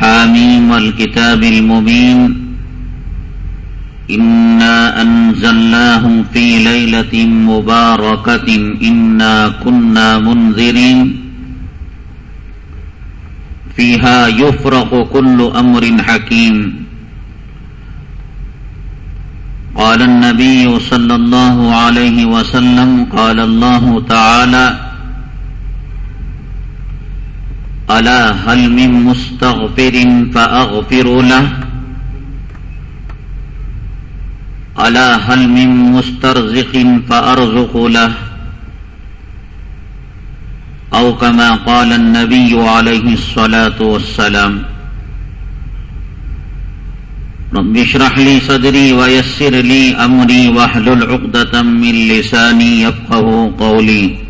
حاميم والكتاب المبين إنا أنزلناه في ليلة مباركة إنا كنا منذرين فيها يفرق كل أمر حكيم قال النبي صلى الله عليه وسلم قال الله تعالى ألا هل من مستغفر فأغفر له؟ ألا هل من مسترزق فأرزق له؟ أو كما قال النبي عليه الصلاة والسلام رب اشرح لي صدري ويسر لي أمري واحلل عقدة من لساني يفقه قولي.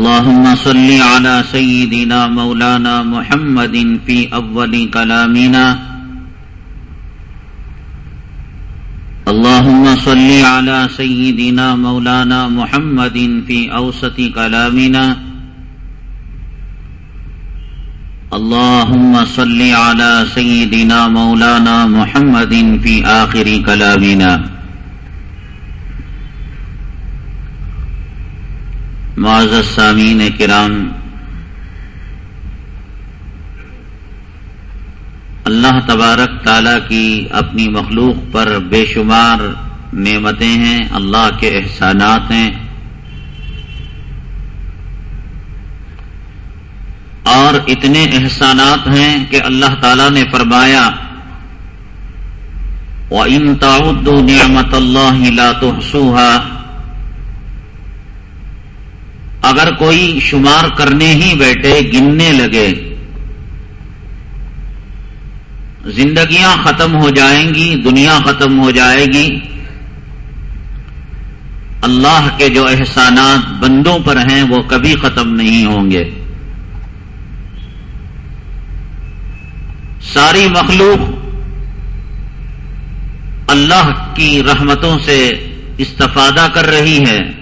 اللهم صل على سيدنا مولانا محمد في أول كلامنا. اللهم صل على سيدنا مولانا محمد في أوسط كلامنا. اللهم صل على سيدنا مولانا محمد في آخر كلامنا. معزز سامعین کرام، اللہ تبارک تعالی کی اپنی مخلوق پر بے شمار نعمتیں ہیں، اللہ کے احسانات ہیں۔ اور اتنے احسانات ہیں کہ اللہ تعالی نے فرمایا، وَإِن تَعُدُّوا نِعْمَةَ اللَّهِ لَا تُحْصُوهَا اگر کوئی شمار کرنے ہی بیٹھے، گننے لگے، زندگیاں ختم ہو جائیں گی، دنیا ختم ہو جائے گی، اللہ کے جو احسانات بندوں پر ہیں، وہ کبھی ختم نہیں ہوں گے۔ ساری مخلوق اللہ کی رحمتوں سے استفادہ کر رہی ہے۔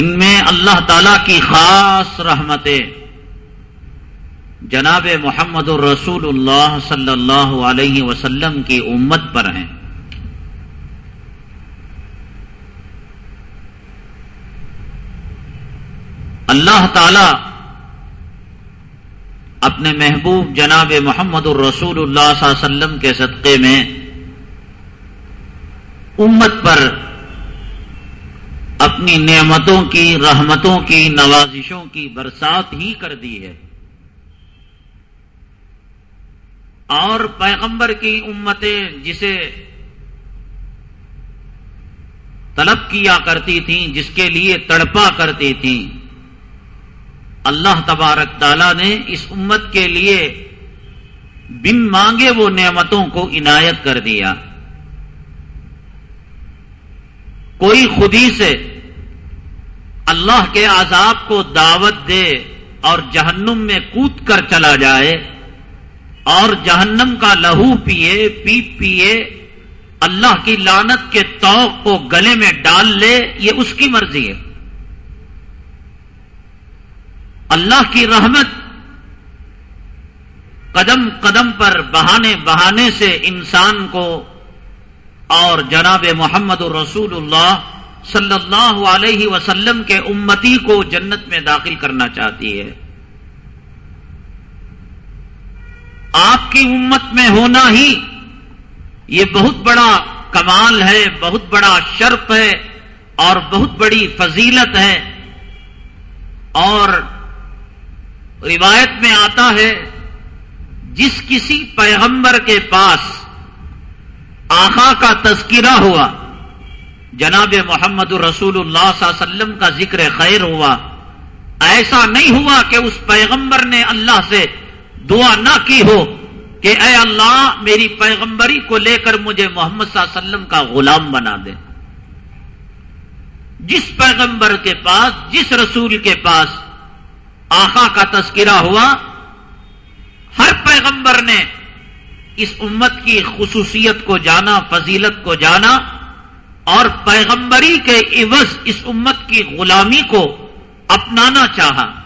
ان میں اللہ تعالی کی خاص رحمتیں۔ جناب محمد الرسول اللہ صلی اللہ علیہ وسلم کی امت پر ہیں۔ اللہ تعالی اپنے محبوب جناب محمد الرسول اللہ صلی اللہ علیہ وسلم کے صدقے میں امت پر اپنی نعمتوں کی، رحمتوں کی، نوازشوں کی برسات ہی کر دی ہے۔ اور پیغمبر کی امتیں جسے طلب کیا کرتی تھیں، جس کے لیے تڑپا کرتی تھیں۔ اللہ تبارک تعالیٰ نے اس امت کے لیے بن مانگے وہ نعمتوں کو عنایت کر دیا۔ کوئی خودی سے اللہ کے عذاب کو دعوت دے اور جہنم میں کود کر چلا جائے اور جہنم کا لہو پیے، پیپ پیے، اللہ کی لانت کے توق کو گلے میں ڈال لے، یہ اس کی مرضی ہے۔ اللہ کی رحمت قدم قدم پر بہانے بہانے سے انسان کو اور جناب محمد الرسول اللہ صلی اللہ علیہ وسلم کے امتی کو جنت میں داخل کرنا چاہتی ہے۔ آپ کی امت میں ہونا ہی یہ بہت بڑا کمال ہے، بہت بڑا شرف ہے اور بہت بڑی فضیلت ہے۔ اور روایت میں آتا ہے، جس کسی پیغمبر کے پاس آخا کا تذکرہ ہوا۔ جناب محمد رسول اللہ صلی اللہ علیہ وسلم کا ذکر خیر ہوا۔ ایسا نہیں ہوا کہ اس پیغمبر نے اللہ سے دعا نہ کی ہو کہ اے اللہ، میری پیغمبری کو لے کر مجھے محمد صلی اللہ علیہ وسلم کا غلام بنا دے۔ جس پیغمبر کے پاس، جس رسول کے پاس آخا کا تذکرہ ہوا، ہر پیغمبر نے اس امت کی خصوصیت کو جانا، فضیلت کو جانا اور پیغمبری کے عوض اس امت کی غلامی کو اپنانا چاہا۔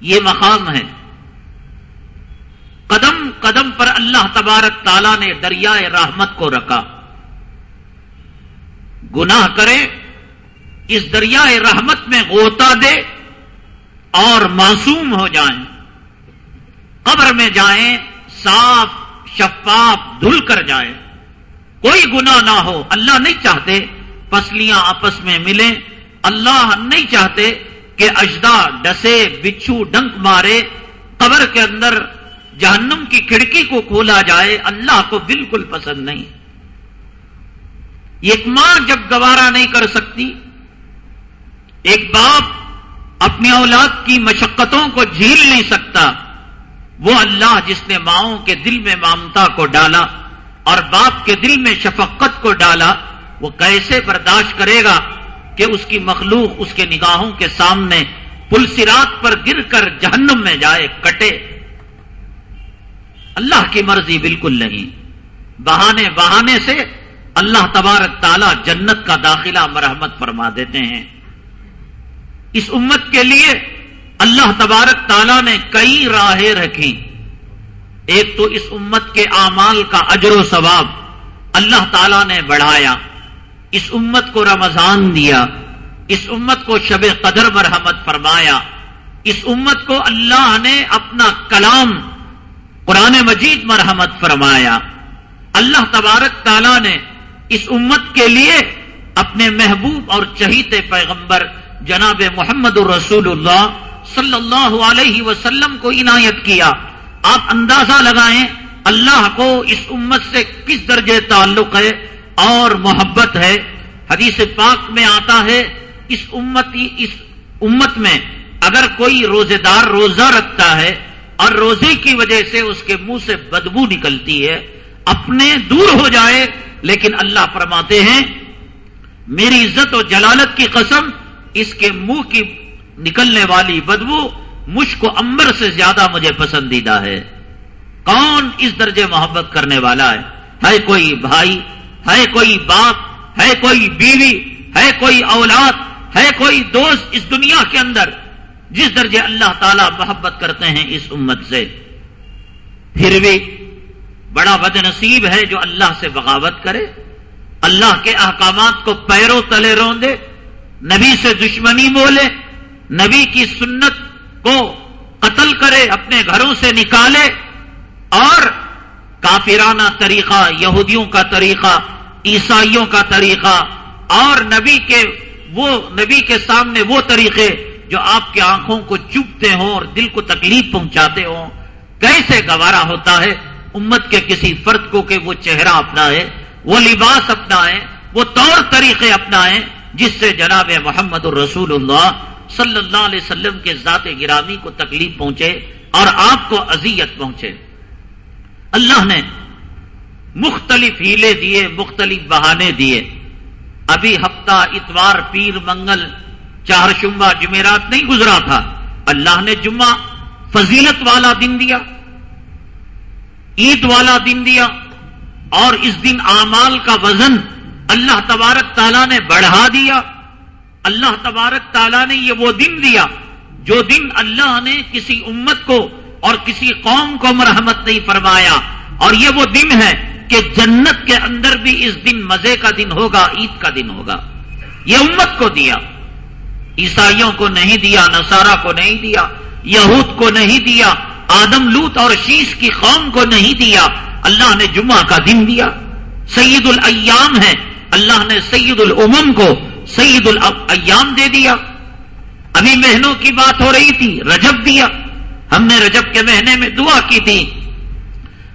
یہ مقام ہے۔ قدم قدم پر اللہ تبارک تعالیٰ نے دریائے رحمت کو رکھا۔ گناہ کرے، اس دریائے رحمت میں غوطہ دے اور معصوم ہو جائیں۔ قبر میں جائیں صاف شفاف، دھل کر جائیں کوئی گناہ نہ ہو، اللہ نہیں چاہتے پسلیاں آپس میں ملیں۔ اللہ نہیں چاہتے کہ اجدا ڈسے، بچھو، ڈنک مارے، قبر کے اندر جہنم کی کھڑکی کو کھولا جائے۔ اللہ کو بالکل پسند نہیں۔ ایک ماں جب گوارا نہیں کر سکتی، ایک باپ اپنی اولاد کی مشقتوں کو جھیل نہیں سکتا۔ وہ اللہ جس نے ماؤں کے دل میں مامتا کو ڈالا اور باپ کے دل میں شفقت کو ڈالا، وہ کیسے برداشت کرے گا کہ اس کی مخلوق اس کے نگاہوں کے سامنے پلسرات پر گر کر جہنم میں جائے، کٹے؟ اللہ کی مرضی بالکل نہیں۔ بہانے بہانے سے اللہ تبارک تعالی جنت کا داخلہ مرحمت فرما دیتے ہیں۔ اس امت کے لیے اللہ تبارک تعالیٰ نے کئی راہیں رکھی۔ ایک تو اس امت کے اعمال کا اجر و ثواب اللہ تعالیٰ نے بڑھایا۔ اس امت کو رمضان دیا۔ اس امت کو شب قدر مرحمت فرمایا۔ اس امت کو اللہ نے اپنا کلام قرآن مجید مرحمت فرمایا۔ اللہ تبارک تعالیٰ نے اس امت کے لیے اپنے محبوب اور چہیتے پیغمبر جناب محمد الرسول اللہ صلی اللہ علیہ وسلم کو عنایت کیا آپ اندازہ لگائیں اللہ کو اس امت سے کس درجے تعلق ہے اور محبت ہے حدیث پاک میں آتا ہے اس امت اس امت میں اگر کوئی روزے دار روزہ رکھتا ہے اور روزے کی وجہ سے اس کے منہ سے بدبو نکلتی ہے، اپنے دور ہو جائے، لیکن اللہ فرماتے ہیں، میری عزت و جلالت کی قسم، اس کے منہ کی نکلنے والی بدبو مجھ کو امبر سے زیادہ مجھے پسندیدہ ہے۔ کون اس درجے محبت کرنے والا ہے؟ ہے کوئی بھائی، ہے کوئی باپ، ہے کوئی بیوی، ہے کوئی اولاد، ہے کوئی دوست اس دنیا کے اندر جس درجے اللہ تعالی محبت کرتے ہیں اس امت سے۔ پھر بھی بڑا بد نصیب ہے جو اللہ سے بغاوت کرے۔ اللہ کے احکامات کو پیروں تلے روندے، نبی سے دشمنی بولے نبی کی سنت کو قتل کرے، اپنے گھروں سے نکالے اور کافرانہ طریقہ، یہودیوں کا طریقہ، عیسائیوں کا طریقہ اور نبی کے وہ، نبی کے سامنے وہ طریقے جو آپ کی آنکھوں کو چپتے ہوں اور دل کو تکلیف پہنچاتے ہوں۔ کیسے گوارا ہوتا ہے؟ امت کے کسی فرد کو کہ وہ چہرہ اپنا ہے وہ لباس اپنا ہے وہ طور طریقے اپنا ہے جس سے جناب محمد الرسول اللہ صلی اللہ علیہ وسلم کے ذات گرامی کو تکلیف پہنچے اور آپ کو اذیت پہنچے۔ اللہ نے مختلف ہیلے دیے، مختلف بہانے دیے۔ ابھی ہفتہ اتوار پیر منگل چار شمبہ جمعرات نہیں گزرا تھا۔ اللہ نے جمعہ فضیلت والا دن دیا، عید والا دن دیا اور اس دن اعمال کا وزن اللہ تبارک تعالیٰ نے بڑھا دیا۔ اللہ تبارک تعالیٰ نے یہ وہ دن دیا جو دن اللہ نے کسی امت کو اور کسی قوم کو مرحمت نہیں فرمایا اور یہ وہ دن ہے کہ جنت کے اندر بھی اس دن مزے کا دن ہوگا، عید کا دن ہوگا۔ یہ امت کو دیا۔ عیسائیوں کو نہیں دیا، نصارہ کو نہیں دیا، یہود کو نہیں دیا، آدم، لوت اور شیش کی قوم کو نہیں دیا۔ اللہ نے جمعہ کا دن دیا۔ سید الایام ہے۔ اللہ نے سید الامم کو سید الایام دے دیا۔ ابھی مہینوں کی بات ہو رہی تھی، رجب دیا۔ ہم نے رجب کے مہینے میں دعا کی تھی۔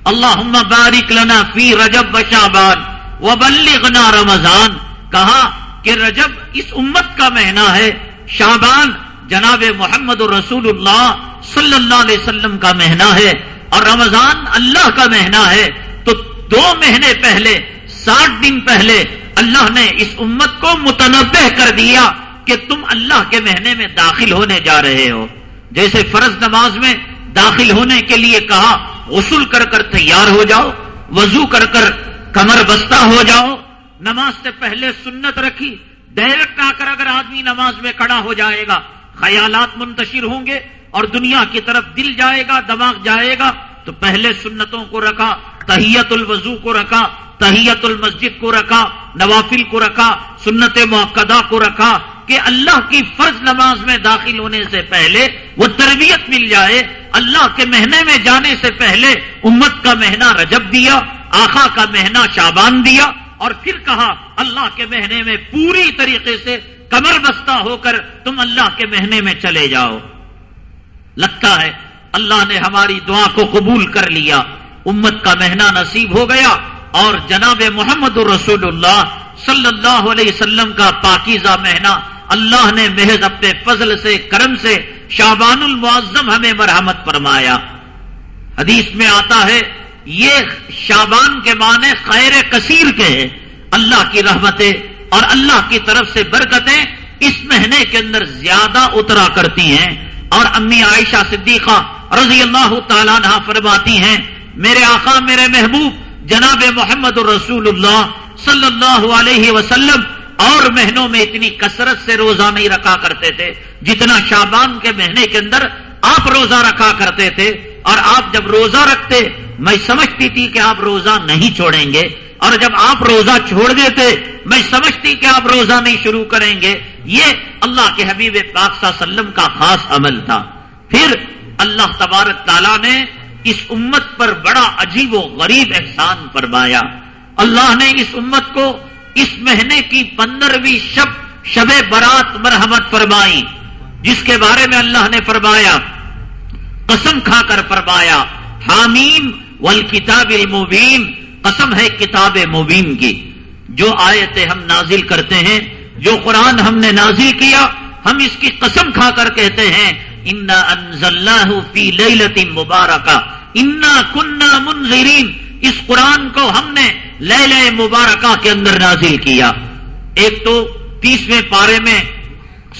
اللہ بارک لنا فی رجب و شابان و بلغنا رمضان۔ کہا کہ رجب اس امت کا مہینہ ہے۔ شابان جناب محمد رسول اللہ صلی اللہ علیہ وسلم کا مہینہ ہے۔ اور رمضان اللہ کا مہینہ ہے۔ تو دو مہینے پہلے، ساٹھ دن پہلے اللہ نے اس امت کو متنوع کر دیا کہ تم اللہ کے مہینے میں داخل ہونے جا رہے ہو۔ جیسے فرض نماز میں داخل ہونے کے لیے کہا، غسل کر کر تیار ہو جاؤ، وضو کر کر کمر بستہ ہو جاؤ، نماز سے پہلے سنت رکھی ڈائریکٹ آ کر اگر آدمی نماز میں کھڑا ہو جائے گا، خیالات منتشر ہوں گے اور دنیا کی طرف دل جائے گا، دماغ جائے گا، تو پہلے سنتوں کو رکھا تحیت الوضو کو رکھا، تحیت المسجد کو رکھا، نوافل کو رکھا، سنت موقع کو رکھا کہ اللہ کی فرض نماز میں داخل ہونے سے پہلے وہ تربیت مل جائے۔ اللہ کے مہینے میں جانے سے پہلے امت کا مہینہ رجب دیا آخا کا مہینہ شابان دیا اور پھر کہا، اللہ کے مہینے میں پوری طریقے سے کمر بستہ ہو کر تم اللہ کے مہینے میں چلے جاؤ۔ لگتا ہے اللہ نے ہماری دعا کو قبول کر لیا۔ امت کا مہینہ نصیب ہو گیا اور جناب محمد الرسول اللہ صلی اللہ علیہ وسلم کا پاکیزہ مہینہ اللہ نے محض اپنے فضل سے، کرم سے شابان المعظم ہمیں مرحمت فرمایا۔ حدیث میں آتا ہے، یہ شابان کے معنی خیر کثیر کے ہیں۔ اللہ کی رحمتیں اور اللہ کی طرف سے برکتیں اس مہینے کے اندر زیادہ اترا کرتی ہیں۔ اور امی عائشہ صدیقہ رضی اللہ تعالیٰ عنہ فرماتی ہیں میرے آقا، میرے محبوب، جناب محمد الرسول اللہ صلی اللہ علیہ وسلم اور مہینوں میں اتنی کثرت سے روزہ نہیں رکھا کرتے تھے جتنا شابان کے مہینے کے اندر آپ روزہ رکھا کرتے تھے اور آپ جب روزہ رکھتے، میں سمجھتی تھی کہ آپ روزہ نہیں چھوڑیں گے اور جب آپ روزہ چھوڑ دیتے، میں سمجھتی کہ آپ روزہ نہیں شروع کریں گے۔ یہ اللہ کے حبیب پاک صلی اللہ علیہ وسلم کا خاص عمل تھا۔ پھر اللہ تبارک تعالیٰ نے اس امت پر بڑا عجیب و غریب احسان فرمایا۔ اللہ نے اس امت کو اس مہینے کی پندرہویں شب شب برات مرحمت فرمائی، جس کے بارے میں اللہ نے فرمایا، قسم کھا کر فرمایا، حامیم والکتاب المبین، قسم ہے کتاب مبین کی۔ جو آیتیں ہم نازل کرتے ہیں، جو قرآن ہم نے نازل کیا، ہم اس کی قسم کھا کر کہتے ہیں انا انزلناہ فی لیلت مبارکہ انا کننا منذرین اس قرآن کو ہم نے لیل مبارکہ کے اندر نازل کیا۔ ایک تو تیسویں پارے میں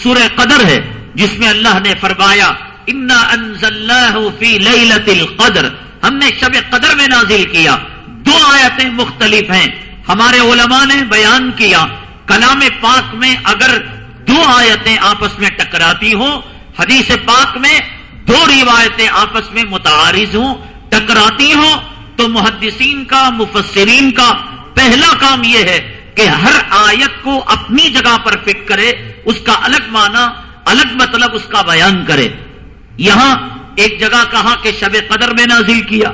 سورہ قدر ہے، جس میں اللہ نے فرمایا انا انزلناہ فی لیلت القدر۔ ہم نے شب قدر میں نازل کیا۔ دو آیتیں مختلف ہیں۔ ہمارے علماء نے بیان کیا، کلام پاک میں اگر دو آیتیں آپس میں ٹکراتی ہوں حدیث پاک میں دو روایتیں آپس میں متعارض ہوں ٹکراتی ہوں تو محدثین کا، مفسرین کا۔ پہلا کام یہ ہے کہ ہر آیت کو اپنی جگہ پر فٹ کرے، اس کا الگ معنی، الگ مطلب اس کا بیان کرے۔ یہاں ایک جگہ کہا کہ شب قدر میں نازل کیا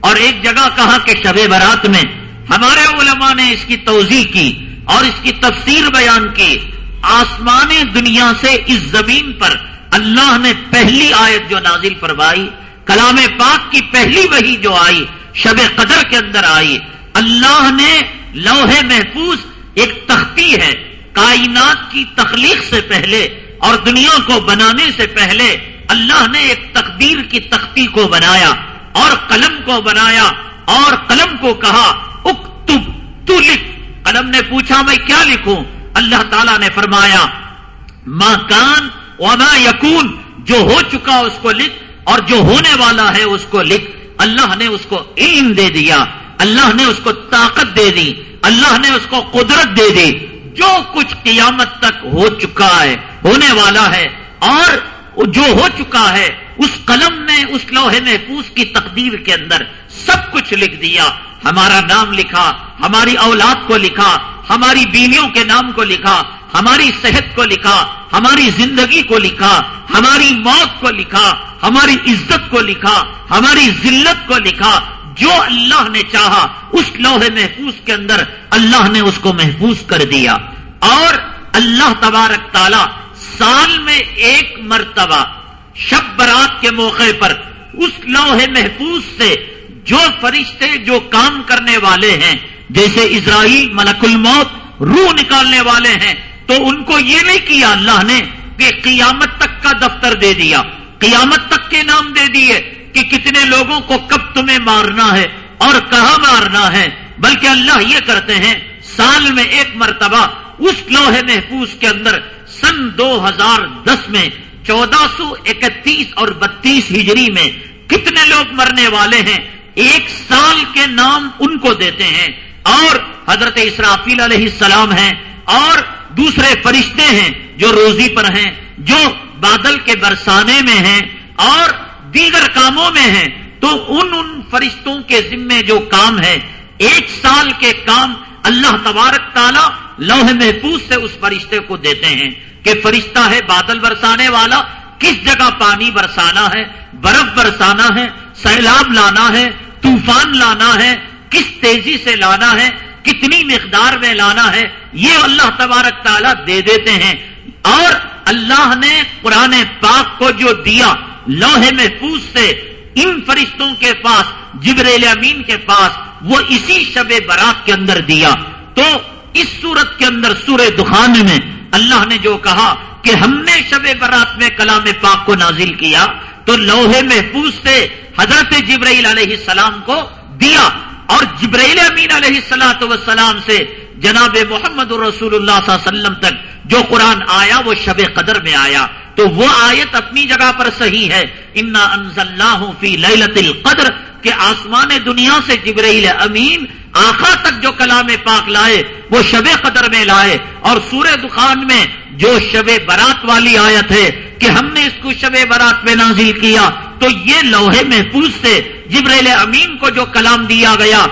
اور ایک جگہ کہا کہ شب برات میں۔ ہمارے علماء نے اس کی توضیح کی اور اس کی تفسیر بیان کی۔ آسمان دنیا سے اس زمین پر اللہ نے پہلی آیت جو نازل فرمائی، کلام پاک کی پہلی وہی جو آئی، شب قدر کے اندر آئی۔ اللہ نے لوہے محفوظ ایک تختی ہے، کائنات کی تخلیق سے پہلے اور دنیا کو بنانے سے پہلے اللہ نے ایک تقدیر کی تختی کو بنایا اور قلم کو بنایا اور قلم کو کہا، اکتب تو لکھ۔ قلم نے پوچھا، میں کیا لکھوں؟ اللہ تعالیٰ نے فرمایا ماں کان وما یقون جو ہو چکا اس کو لکھ اور جو ہونے والا ہے اس کو لکھ۔ اللہ نے اس کو علم دے دیا، اللہ نے اس کو طاقت دے دی، اللہ نے اس کو قدرت دے دی۔ جو کچھ قیامت تک ہو چکا ہے، ہونے والا ہے، اور جو ہو چکا ہے، اس قلم نے اس لوہے محفوظ کی تقدیر کے اندر سب کچھ لکھ دیا۔ ہمارا نام لکھا، ہماری اولاد کو لکھا، ہماری بیویوں کے نام کو لکھا۔ ہماری صحت کو لکھا، ہماری زندگی کو لکھا، ہماری موت کو لکھا، ہماری عزت کو لکھا، ہماری ذلت کو لکھا۔ جو اللہ نے چاہا، اس لوہے محفوظ کے اندر اللہ نے اس کو محفوظ کر دیا۔ اور اللہ تبارک تعالی سال میں ایک مرتبہ شب برات کے موقع پر اس لوہے محفوظ سے جو فرشتے، جو کام کرنے والے ہیں، جیسے اسرائیل ملک الموت، روح نکالنے والے ہیں تو ان کو یہ نہیں کیا اللہ نے کہ قیامت تک کا دفتر دے دیا۔ قیامت تک کے نام دے دیے کہ کتنے لوگوں کو کب تمہیں مارنا ہے اور کہاں مارنا ہے۔ بلکہ اللہ یہ کرتے ہیں، سال میں ایک مرتبہ اس لوہے محفوظ کے اندر سن دو ہزار دس میں، چودہ سو اکتیس اور بتیس ہجری میں کتنے لوگ مرنے والے ہیں۔ ایک سال کے نام ان کو دیتے ہیں اور حضرت اسرافیل علیہ السلام ہیں اور دوسرے فرشتے ہیں جو روزی پر ہیں، جو بادل کے برسانے میں ہیں اور دیگر کاموں میں ہیں۔ تو ان ان فرشتوں کے ذمے جو کام ہے، ایک سال کے کام اللہ تبارک تعالیٰ لوہ محفوظ سے اس فرشتے کو دیتے ہیں کہ فرشتہ ہے بادل برسانے والا، کس جگہ پانی برسانا ہے، برف برسانا ہے، سیلاب لانا ہے، طوفان لانا ہے، کس تیزی سے لانا ہے کتنی مقدار میں لانا ہے، یہ اللہ تبارک تعالیٰ دے دیتے ہیں۔ اور اللہ نے قرآن پاک کو جو دیا لوہے محفوظ سے ان فرشتوں کے پاس جبریل امین کے پاس، وہ اسی شب برات کے اندر دیا۔ تو اس صورت کے اندر سورہ دخان میں اللہ نے جو کہا کہ ہم نے شب برات میں کلام پاک کو نازل کیا، تو لوہے محفوظ سے حضرت جبرائیل علیہ السلام کو دیا۔ اور جبرائیل امین علیہ السلاۃ وسلام سے جناب محمد رسول اللہ صلی اللہ علیہ وسلم تک جو قرآن آیا وہ شب قدر میں آیا تو وہ آیت اپنی جگہ پر صحیح ہے۔ انا انزل فی لیلت القدر کہ آسمان دنیا سے جبرائیل امین آخا تک جو کلام پاک لائے وہ شب قدر میں لائے۔ اور سورہ دخان میں جو شب برات والی آیت ہے کہ ہم نے اس کو شب برات میں نازل کیا تو یہ لوہے محفوظ سے جبریل امین کو جو کلام دیا گیا،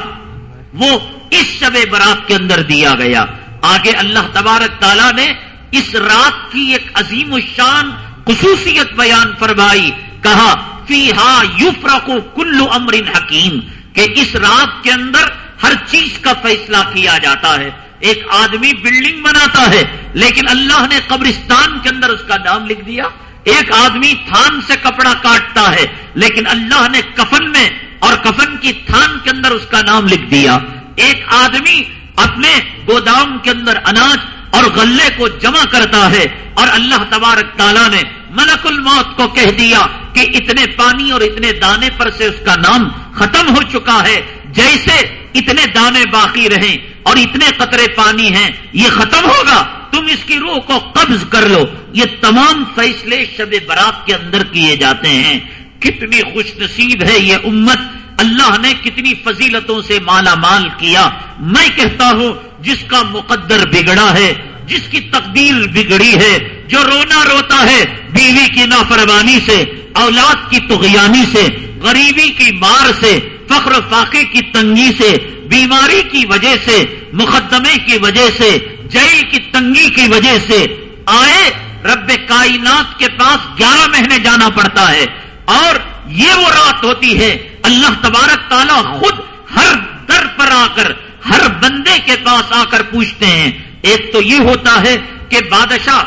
وہ اس شب برات کے اندر دیا گیا۔ آگے اللہ تبارک تعالیٰ نے اس رات کی ایک عظیم الشان خصوصیت بیان فرمائی، کہا فی ہا یو فراقو کلو امرن حکیم، کہ اس رات کے اندر ہر چیز کا فیصلہ کیا جاتا ہے۔ ایک آدمی بلڈنگ بناتا ہے، لیکن اللہ نے قبرستان کے اندر اس کا نام لکھ دیا۔ ایک آدمی تھان سے کپڑا کاٹتا ہے، لیکن اللہ نے کفن میں اور کفن کی تھان کے اندر اس کا نام لکھ دیا۔ ایک آدمی اپنے گودام کے اندر اناج اور غلے کو جمع کرتا ہے اور اللہ تبارک تعالیٰ نے ملک الموت کو کہہ دیا کہ اتنے پانی اور اتنے دانے پر سے اس کا نام ختم ہو چکا ہے۔ جیسے اتنے دانے باقی رہیں اور اتنے قطرے پانی ہیں، یہ ختم ہوگا۔ تم اس کی روح کو قبض کر لو۔ یہ تمام فیصلے شب برات کے اندر کیے جاتے ہیں۔ کتنی خوش نصیب ہے یہ امت۔ اللہ نے کتنی فضیلتوں سے مالا مال کیا۔ میں کہتا ہوں، جس کا مقدر بگڑا ہے، جس کی تقدیر بگڑی ہے، جو رونا روتا ہے بیوی کی نافرمانی سے، اولاد کی تغیانی سے، غریبی کی مار سے فخر فاقے کی تنگی سے، بیماری کی وجہ سے، مقدمے کی وجہ سے، جیل کی تنگی کی وجہ سے آئے، رب کائنات کے پاس گیارہ مہینے جانا پڑتا ہے۔ اور یہ وہ رات ہوتی ہے، اللہ تبارک تعالیٰ خود ہر در پر آ کر، ہر بندے کے پاس آ کر پوچھتے ہیں۔ ایک تو یہ ہوتا ہے کہ بادشاہ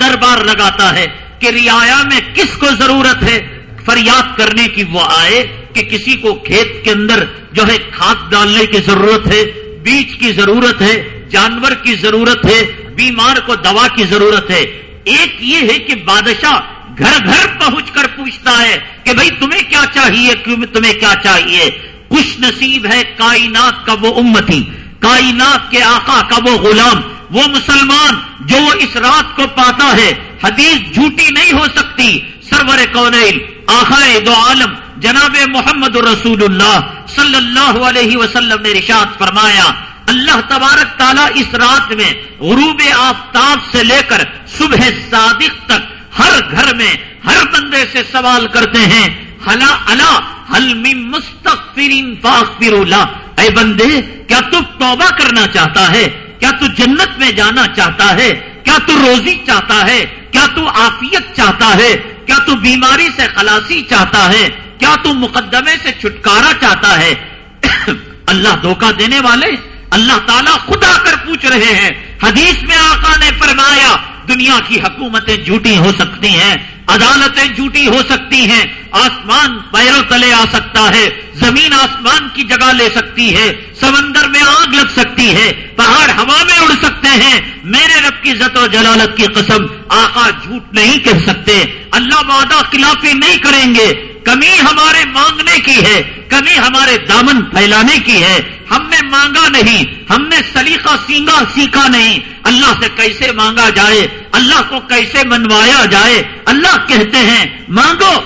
دربار لگاتا ہے کہ رعایا میں کس کو ضرورت ہے؟ فریاد کرنے کی وہ آئے کہ کسی کو کھیت کے اندر جو ہے کھاد ڈالنے کی ضرورت ہے، بیج کی ضرورت ہے، جانور کی ضرورت ہے، بیمار کو دوا کی ضرورت ہے۔ ایک یہ ہے کہ بادشاہ گھر گھر پہنچ کر پوچھتا ہے کہ بھائی تمہیں کیا چاہیے تمہیں کیا چاہیے؟ خوش نصیب ہے کائنات کا وہ امتی، کائنات کے آقا کا وہ غلام، وہ مسلمان جو اس رات کو پاتا ہے۔ حدیث جھوٹی نہیں ہو سکتی، سرور کونیل آخائے دو عالم، جناب محمد رسول اللہ صلی اللہ علیہ وسلم نے رشاد فرمایا، اللہ تبارک تعالیٰ اس رات میں غروب آفتاب سے لے کر صبح صادق تک ہر گھر میں ہر بندے سے سوال کرتے ہیں ہلا اللہ حلمی مستقفرین فاخر اللہ اے بندے، کیا تو توبہ کرنا چاہتا ہے؟ کیا تو جنت میں جانا چاہتا ہے؟ کیا تو روزی چاہتا ہے؟ کیا تو آفیت چاہتا ہے؟ کیا تو بیماری سے خلاصی چاہتا ہے؟ کیا تو مقدمے سے چھٹکارا چاہتا ہے؟ اللہ دھوکہ دینے والے، اللہ تعالیٰ خدا کر پوچھ رہے ہیں۔ حدیث میں آقا نے فرمایا، دنیا کی حکومتیں جھوٹی ہو سکتی ہیں، عدالتیں جھوٹی ہو سکتی ہیں، آسمان پیروں تلے آ سکتا ہے، زمین آسمان کی جگہ لے سکتی ہے، سمندر میں آگ لگ سکتی ہے، پہاڑ ہوا میں اڑ سکتے ہیں۔ میرے رب کی عزت و جلالت کی قسم، آقا جھوٹ نہیں کہہ سکتے۔ اللہ وعدہ خلافی نہیں کریں گے۔ کمی ہمارے مانگنے کی ہے۔ کمی ہمارے دامن پھیلانے کی ہے۔ ہم نے مانگا نہیں۔ ہم نے سلیقہ سینگا سیکھا نہیں۔ اللہ سے کیسے مانگا جائے؟ اللہ کو کیسے منوایا جائے؟ اللہ کہتے ہیں، مانگو۔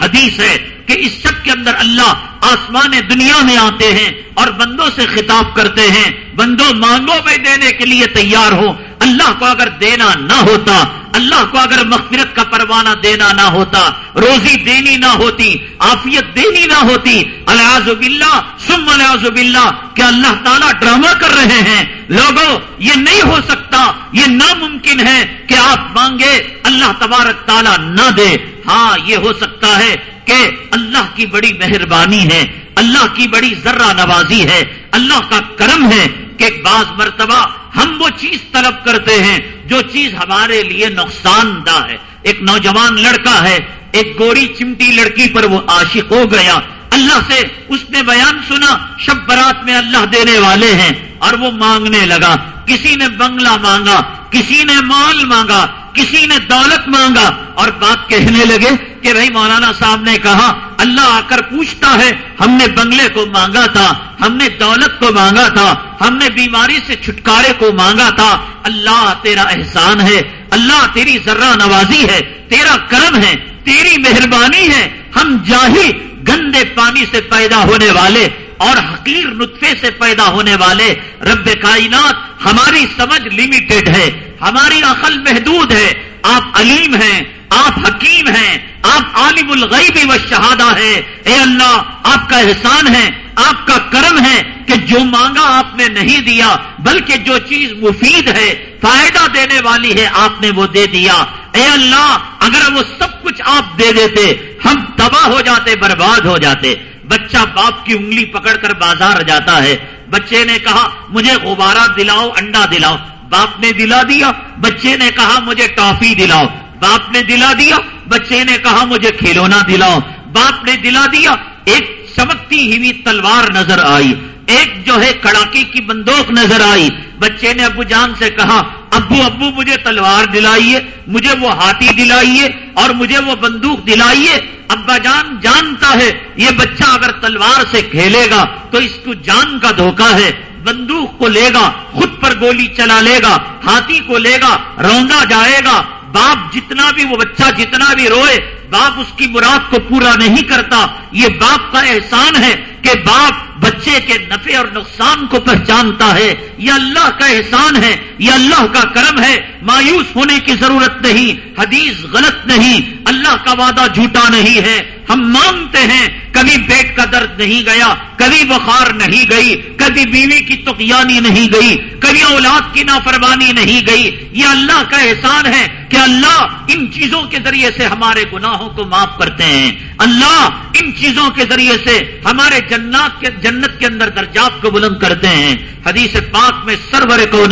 حدیث ہے کہ اس شک کے اندر اللہ آسمان دنیا میں آتے ہیں اور بندوں سے خطاب کرتے ہیں۔ بندوں مانگو میں دینے کے لیے تیار ہو اللہ کو اگر دینا نہ ہوتا، اللہ کو اگر مغفرت کا پروانہ دینا نہ ہوتا، روزی دینی نہ ہوتی آفیت دینی نہ ہوتی الیاز باللہ سم الیاز باللہ، کیا اللہ تعالیٰ ڈرامہ کر رہے ہیں؟ لوگوں، یہ نہیں ہو سکتا، یہ ناممکن ہے کہ آپ مانگے، اللہ تبارک تعالیٰ نہ دے۔ ہاں یہ ہو سکتا ہے کہ اللہ کی بڑی مہربانی ہے، اللہ کی بڑی ذرہ نوازی ہے، اللہ کا کرم ہے کہ بعض مرتبہ ہم وہ چیز طلب کرتے ہیں جو چیز ہمارے لیے نقصان دہ ہے۔ ایک نوجوان لڑکا ہے، ایک گوری چمٹی لڑکی پر وہ عاشق ہو گیا۔ اللہ سے اس نے بیان سنا، شب برات میں اللہ دینے والے ہیں۔ اور وہ مانگنے لگا۔ کسی نے بنگلہ مانگا، کسی نے مال مانگا۔ کسی نے دولت مانگا اور بات کہنے لگے کہ بھائی مولانا صاحب نے کہا، اللہ آ کر پوچھتا ہے، ہم نے بنگلے کو مانگا تھا، ہم نے دولت کو مانگا تھا، ہم نے بیماری سے چھٹکارے کو مانگا تھا، اللہ تیرا احسان ہے، اللہ تیری ذرہ نوازی ہے، تیرا کرم ہے، تیری مہربانی ہے، ہم جاہی گندے پانی سے پیدا ہونے والے اور حقیر نطفے سے پیدا ہونے والے رب کائنات ہماری سمجھ لمیٹڈ ہے، ہماری عقل محدود ہے، آپ علیم ہیں، آپ حکیم ہیں، آپ عالم الغیب و شہادہ ہے اے اللہ، آپ کا احسان ہے، آپ کا کرم ہے کہ جو مانگا آپ نے نہیں دیا، بلکہ جو چیز مفید ہے، فائدہ دینے والی ہے، آپ نے وہ دے دیا۔ اے اللہ، اگر وہ سب کچھ آپ دے دیتے، ہم تباہ ہو جاتے، برباد ہو جاتے۔ بچہ باپ کی انگلی پکڑ کر بازار جاتا ہے۔ بچے نے کہا، مجھے غبارہ دلاؤ، انڈا دلاؤ۔ باپ نے دلا دیا، بچے نے کہا، مجھے ٹافی دلاؤ۔ باپ نے دلا دیا، بچے نے کہا، مجھے کھلونا دلاؤ۔ باپ نے دلا دیا، ایک چمکتی ہوئی تلوار نظر آئی۔ ایک جو ہے کڑاکی کی بندوق نظر آئی۔ بچے نے ابو جان سے کہا ابو ابو مجھے تلوار دلائیے، مجھے وہ ہاتھی دلائیے اور مجھے وہ بندوق دلائیے۔ ابا جان جانتا ہے، یہ بچہ اگر تلوار سے کھیلے گا تو اس کو جان کا دھوکہ ہے۔ بندوق کو لے گا، خود پر گولی چلا لے گا، ہاتھی کو لے گا، روندا جائے گا۔ باپ جتنا بھی، وہ بچہ جتنا بھی روئے، باپ اس کی مراد کو پورا نہیں کرتا۔ یہ باپ کا احسان ہے کہ باپ بچے کے نفع اور نقصان کو پہچانتا ہے یہ اللہ کا احسان ہے، یہ اللہ کا کرم ہے، مایوس ہونے کی ضرورت نہیں، حدیث غلط نہیں، اللہ کا وعدہ جھوٹا نہیں ہے۔ ہم مانتے ہیں، کبھی پیٹ کا درد نہیں گیا، کبھی بخار نہیں گئی، کبھی بیوی کی تقیانی نہیں گئی، کبھی اولاد کی نافرمانی نہیں گئی۔ یہ اللہ کا احسان ہے کہ اللہ ان چیزوں کے ذریعے سے ہمارے گناہوں کو معاف کرتے ہیں۔ اللہ ان چیزوں کے ذریعے سے ہمارے جنات کے، جنت کے اندر درجات کو بلند کرتے ہیں۔ حدیث پاک میں سرور کو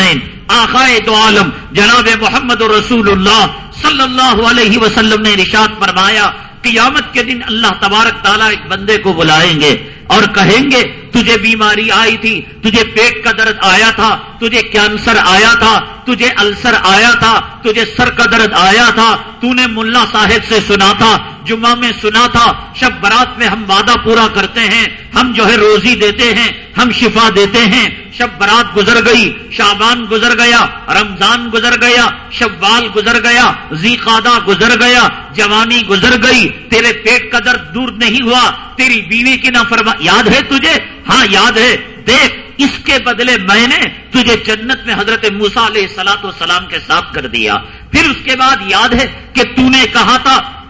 آخائے دو عالم، جناب محمد رسول اللہ صلی اللہ علیہ وسلم نے رشاد فرمایا قیامت کے دن اللہ تبارک تعالیٰ ایک بندے کو بلائیں گے اور کہیں گے، تجھے بیماری آئی تھی، تجھے پیٹ کا درد آیا تھا، تجھے کینسر آیا تھا، تجھے السر آیا تھا، تجھے سر کا درد آیا تھا تو نے ملا صاحب سے سنا تھا، جمعہ میں سنا تھا، شب برات میں ہم وعدہ پورا کرتے ہیں، ہم جو ہے روزی دیتے ہیں، ہم شفا دیتے ہیں شب برات گزر گئی شابان گزر گیا، رمضان گزر گیا، شوال گزر گیا زیقادہ گزر گیا، جوانی گزر گئی، تیرے پیٹ کا درد دور نہیں ہوا، تیری بیوی کی نہ فرما یاد ہے تجھے؟ ہاں یاد ہے۔ دیکھ، اس کے بدلے میں نے تجھے جنت میں حضرت موسا علیہ سلاط و سلام کے ساتھ کر دیا۔ پھر اس کے بعد یاد ہے کہ تو نے کہا تھا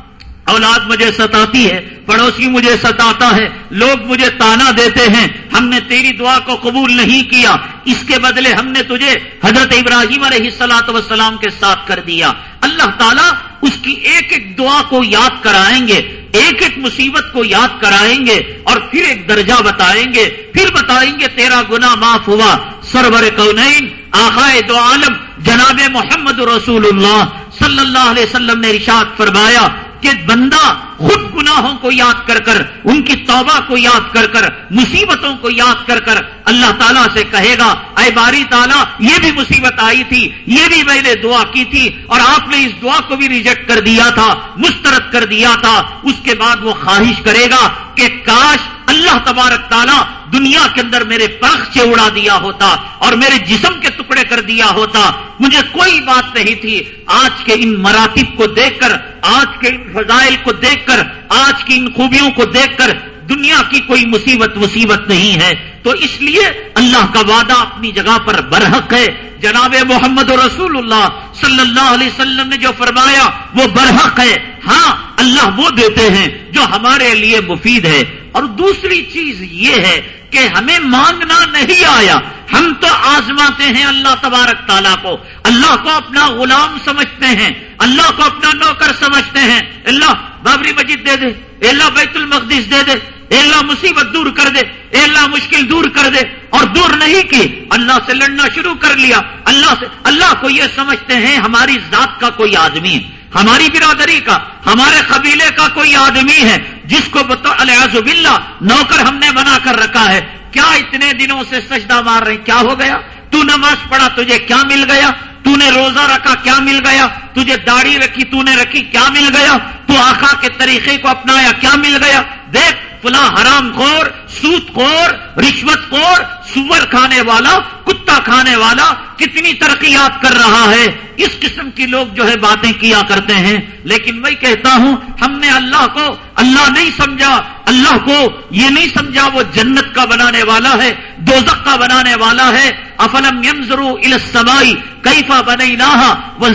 اولاد مجھے ستاتی ہے، پڑوسی مجھے ستاتا ہے، لوگ مجھے تانا دیتے ہیں۔ ہم نے تیری دعا کو قبول نہیں کیا۔ اس کے بدلے ہم نے تجھے حضرت ابراہیم علیہ السلاط وسلام کے ساتھ کر دیا۔ اللہ تعالیٰ اس کی ایک ایک دعا کو یاد کرائیں گے، ایک ایک مصیبت کو یاد کرائیں گے اور پھر ایک درجہ بتائیں گے۔ پھر بتائیں گے، تیرا گنا معاف ہوا۔ سرور کونین آخائے دو عالم، جناب محمد رسول اللہ صلی اللہ علیہ وسلم نے رشاد فرمایا کہ بندہ خود گناہوں کو یاد کر کر، ان کی توبہ کو یاد کر کر، مصیبتوں کو یاد کر کر اللہ تعالیٰ سے کہے گا، اے باری تعالیٰ، یہ بھی مصیبت آئی تھی، یہ بھی میں نے دعا کی تھی اور آپ نے اس دعا کو بھی ریجیکٹ کر دیا تھا، مسترد کر دیا تھا۔ اس کے بعد وہ خواہش کرے گا کہ کاش اللہ تبارک تعالیٰ دنیا کے اندر میرے پرخ سے اڑا دیا ہوتا اور میرے جسم کے ٹکڑے کر دیا ہوتا مجھے کوئی بات نہیں تھی آج کے ان مراتب کو دیکھ کر، آج کے ان فضائل کو دیکھ کر، آج کی ان خوبیوں کو دیکھ کر دنیا کی کوئی مصیبت مصیبت نہیں ہے۔ تو اس لیے اللہ کا وعدہ اپنی جگہ پر برحق ہے۔ جناب محمد رسول اللہ صلی اللہ علیہ وسلم نے جو فرمایا، وہ برحق ہے۔ ہاں اللہ وہ دیتے ہیں جو ہمارے لیے مفید ہے۔ اور دوسری چیز یہ ہے کہ ہمیں مانگنا نہیں آیا۔ ہم تو آزماتے ہیں اللہ تبارک تعالیٰ کو۔ اللہ کو اپنا غلام سمجھتے ہیں۔ اللہ کو اپنا نوکر سمجھتے ہیں۔ اللہ، بابری مسجد دے دے۔ اللہ، بیت المقدس دے دے۔ اللہ، مصیبت دور کر دے۔ اے اللہ، مشکل دور کر دے۔ اور دور نہیں کی۔ اللہ سے لڑنا شروع کر لیا۔ اللہ سے، اللہ کو یہ سمجھتے ہیں، ہماری ذات کا کوئی آدمی ہے۔ ہماری برادری کا، ہمارے قبیلے کا کوئی آدمی ہے۔ جس کو الحاظ باللہ، نوکر ہم نے بنا کر رکھا ہے۔ کیا اتنے دنوں سے سجدہ مار رہے کیا ہو گیا؟ تو نماز پڑھا، تجھے کیا مل گیا؟ تو نے روزہ رکھا، کیا مل گیا؟ تجھے داڑھی رکھی، تو نے رکھی، کیا مل گیا؟ تو آخا کے طریقے کو اپنایا، کیا مل گیا؟ دیکھ فلاں حرام خور، سوت خور، رشوت خور، سور کھانے والا، کتا کھانے والا کتنی ترقیات کر رہا ہے؟ اس قسم کی لوگ جو ہے باتیں کیا کرتے ہیں؟ لیکن میں کہتا ہوں، ہم نے اللہ کو، اللہ نہیں سمجھا، اللہ کو یہ نہیں سمجھا وہ جنت کا بنانے والا ہے دوزق کا بنانے والا ہے۔ افلم ضرور السمائی کیفا بنئی نہ وہ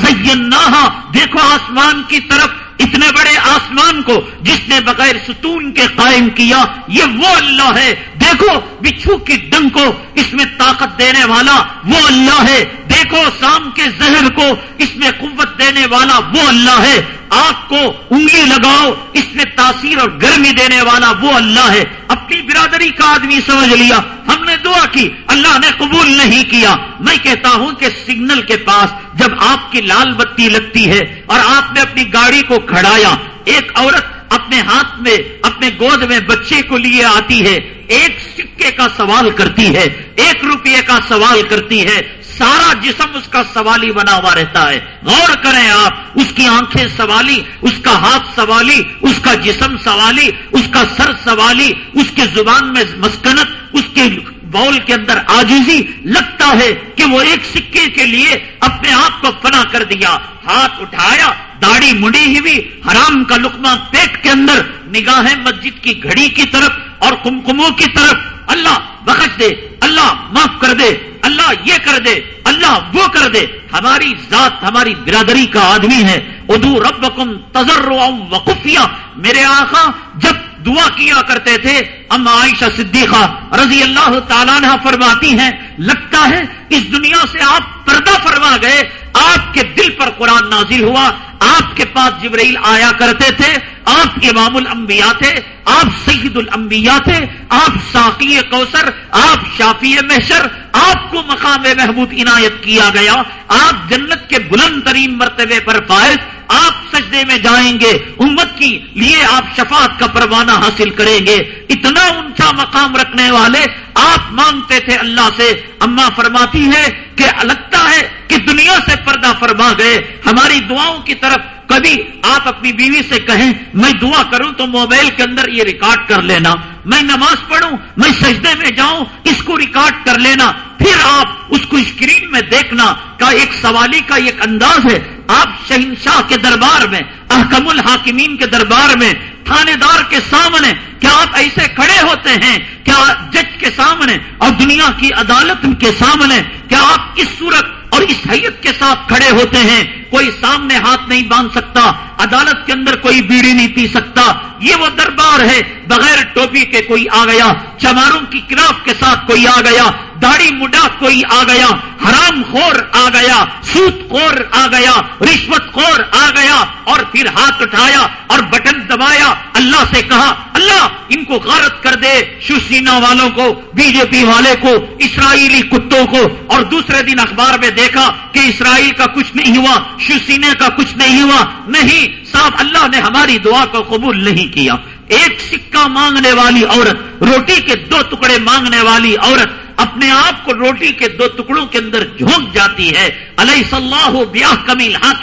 دیکھو آسمان کی طرف اتنے بڑے آسمان کو جس نے بغیر ستون کے قائم کیا، یہ وہ اللہ ہے دیکھو، بچھو کی ڈنگ کو اس میں طاقت دینے والا وہ اللہ ہے۔ دیکھو سام کے زہر کو اس میں قوت دینے والا وہ اللہ ہے۔ آگ کو انگلی لگاؤ، اس میں تاثیر اور گرمی دینے والا وہ اللہ ہے۔ اپنی برادری کا آدمی سمجھ لیا۔ ہم نے دعا کی، اللہ نے قبول نہیں کیا۔ میں کہتا ہوں کہ سگنل کے پاس جب آپ کی لال بتی لگتی ہے اور آپ نے اپنی گاڑی کو کھڑایا، ایک عورت اپنے ہاتھ میں اپنے گود میں بچے کو لیے آتی ہے، ایک سکے کا سوال کرتی ہے، ایک روپیے کا سوال کرتی ہے، سارا جسم اس کا سوالی بنا ہوا رہتا ہے۔ غور کریں آپ، اس کی آنکھیں سوالی، اس کا ہاتھ سوالی، اس کا جسم سوالی، اس کا سر سوالی، اس کی زبان میں مسکنت، اس کے بول کے اندر آجیزی لگتا ہے کہ وہ ایک سکے کے لیے اپنے آپ کو فنا کر دیا، ہاتھ اٹھایا داڑھی مڑی ہوئی، حرام کا لکما پیٹ کے اندر، نگاہیں مسجد کی گھڑی کی طرف اور کمکموں کی طرف۔ اللہ بخش دے، اللہ معاف کر دے، اللہ یہ کر دے، اللہ وہ کر دے۔ ہماری ذات، ہماری برادری کا آدمی ہے۔ ادو ربکم تجر وقفیہ میرے آخا جب دعا کیا کرتے تھے، اما عائشہ صدیقہ رضی اللہ تعالیٰ نے فرماتی ہیں، لگتا ہے اس دنیا سے آپ پردہ فرما گئے، آپ کے دل پر قرآن نازل ہوا، آپ کے پاس جبرائیل آیا کرتے تھے آپ امام الانبیاء تھے، آپ سید الانبیاء تھے، آپ ساقی کوثر، آپ شافی محشر، آپ کو مقام محمود عنایت کیا گیا۔ آپ جنت کے بلند ترین مرتبے پر فائز، آپ سجدے میں جائیں گے۔ امت کی لیے آپ شفاعت کا پروانہ حاصل کریں گے۔ اتنا اونچا مقام رکھنے والے آپ مانگتے تھے اللہ سے۔ اما فرماتی ہے کہ لگتا ہے کہ دنیا سے پردہ فرما گئے ہماری دعاؤں کی طرف کبھی آپ اپنی بیوی سے کہیں، میں دعا کروں تو موبائل کے اندر یہ ریکارڈ کر لینا، میں نماز پڑھوں، میں سجدے میں جاؤں، اس کو ریکارڈ کر لینا، پھر آپ اس کو اسکرین میں دیکھنا کا ایک سوالی کا ایک انداز ہے۔ آپ شہنشاہ کے دربار میں، احکم الحاکمین کے دربار میں تھانے دار کے سامنے کیا آپ ایسے کھڑے ہوتے ہیں؟ کیا جج کے سامنے اور دنیا کی عدالت کے سامنے؟ کیا آپ اس صورت اور اس حیت کے ساتھ کھڑے ہوتے ہیں، کوئی سامنے ہاتھ نہیں باندھ سکتا، عدالت کے اندر کوئی بیڑی نہیں پی سکتا۔ یہ وہ دربار ہے، بغیر ٹوپی کے کوئی آ گیا، چماروں کی کراف کے ساتھ کوئی آ گیا۔ داڑھی مڈا کوئی آ گیا، حرام خور آ گیا، سوت خور آ گیا، رشوت خور آ گیا اور پھر ہاتھ اٹھایا اور بٹن دبایا۔ اللہ سے کہا، اللہ، ان کو غارت کر دے شیوسینا والوں کو، بی جے پی والے کو، اسرائیلی کتوں کو۔ اور دوسرے دن اخبار میں دیکھا کہ اسرائیل کا کچھ نہیں ہوا شیوسینے کا کچھ نہیں ہوا۔ نہیں، صاحب، اللہ نے ہماری دعا کو قبول نہیں کیا۔ ایک سکہ مانگنے والی عورت، روٹی کے دو ٹکڑے مانگنے والی عورت اپنے آپ کو روٹی کے دو ٹکڑوں کے اندر جھونک جاتی ہے۔ علیہ صلاح بیاہ کمیل ہاں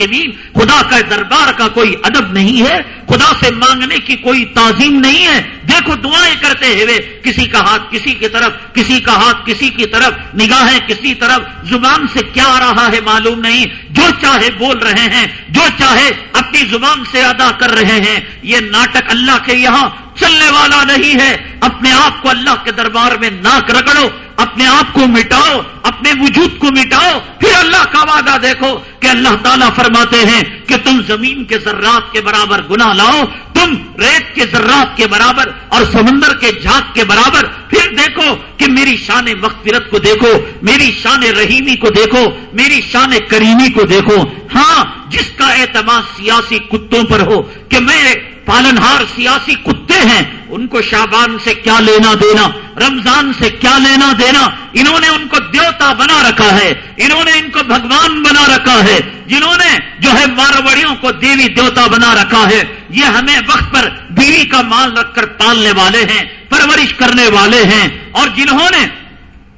خدا کا دربار کا کوئی ادب نہیں ہے، خدا سے مانگنے کی کوئی تعظیم نہیں ہے۔ دیکھو دعائیں کرتے ہوئے کسی کا ہاتھ کسی کی طرف، کسی کا ہاتھ کسی کی طرف، نگاہیں کسی طرف۔ زبان سے کیا آ رہا ہے معلوم نہیں۔ جو چاہے بول رہے ہیں، جو چاہے اپنی زبان سے ادا کر رہے ہیں۔ یہ ناٹک اللہ کے یہاں چلنے والا نہیں ہے۔ اپنے آپ کو اللہ کے دربار میں ناک رگڑو۔ اپنے آپ کو مٹاؤ، اپنے وجود کو مٹاؤ، پھر اللہ کا وعدہ دیکھو کہ اللہ تعالیٰ فرماتے ہیں کہ تم زمین کے ذرات کے برابر گنا لاؤ، تم ریت کے ذرات کے برابر اور سمندر کے جھاگ کے برابر، پھر دیکھو کہ میری شان مغفرت کو دیکھو، میری شان رحیمی کو دیکھو، میری شان کریمی کو دیکھو۔ ہاں جس کا اعتماد سیاسی کتوں پر ہو کہ میں پالنہار سیاسی کتے ہیں۔ ان کو شابان سے کیا لینا دینا؟ رمضان سے کیا لینا دینا؟ انہوں نے ان کو دیوتا بنا رکھا ہے۔ انہوں نے ان کو بھگوان بنا رکھا ہے۔ جنہوں نے جو ہے ماروڑیوں کو دیوی دیوتا بنا رکھا ہے۔ یہ ہمیں وقت پر بیوی کا مال رکھ کر پالنے والے ہیں، پرورش کرنے والے ہیں۔ اور جنہوں نے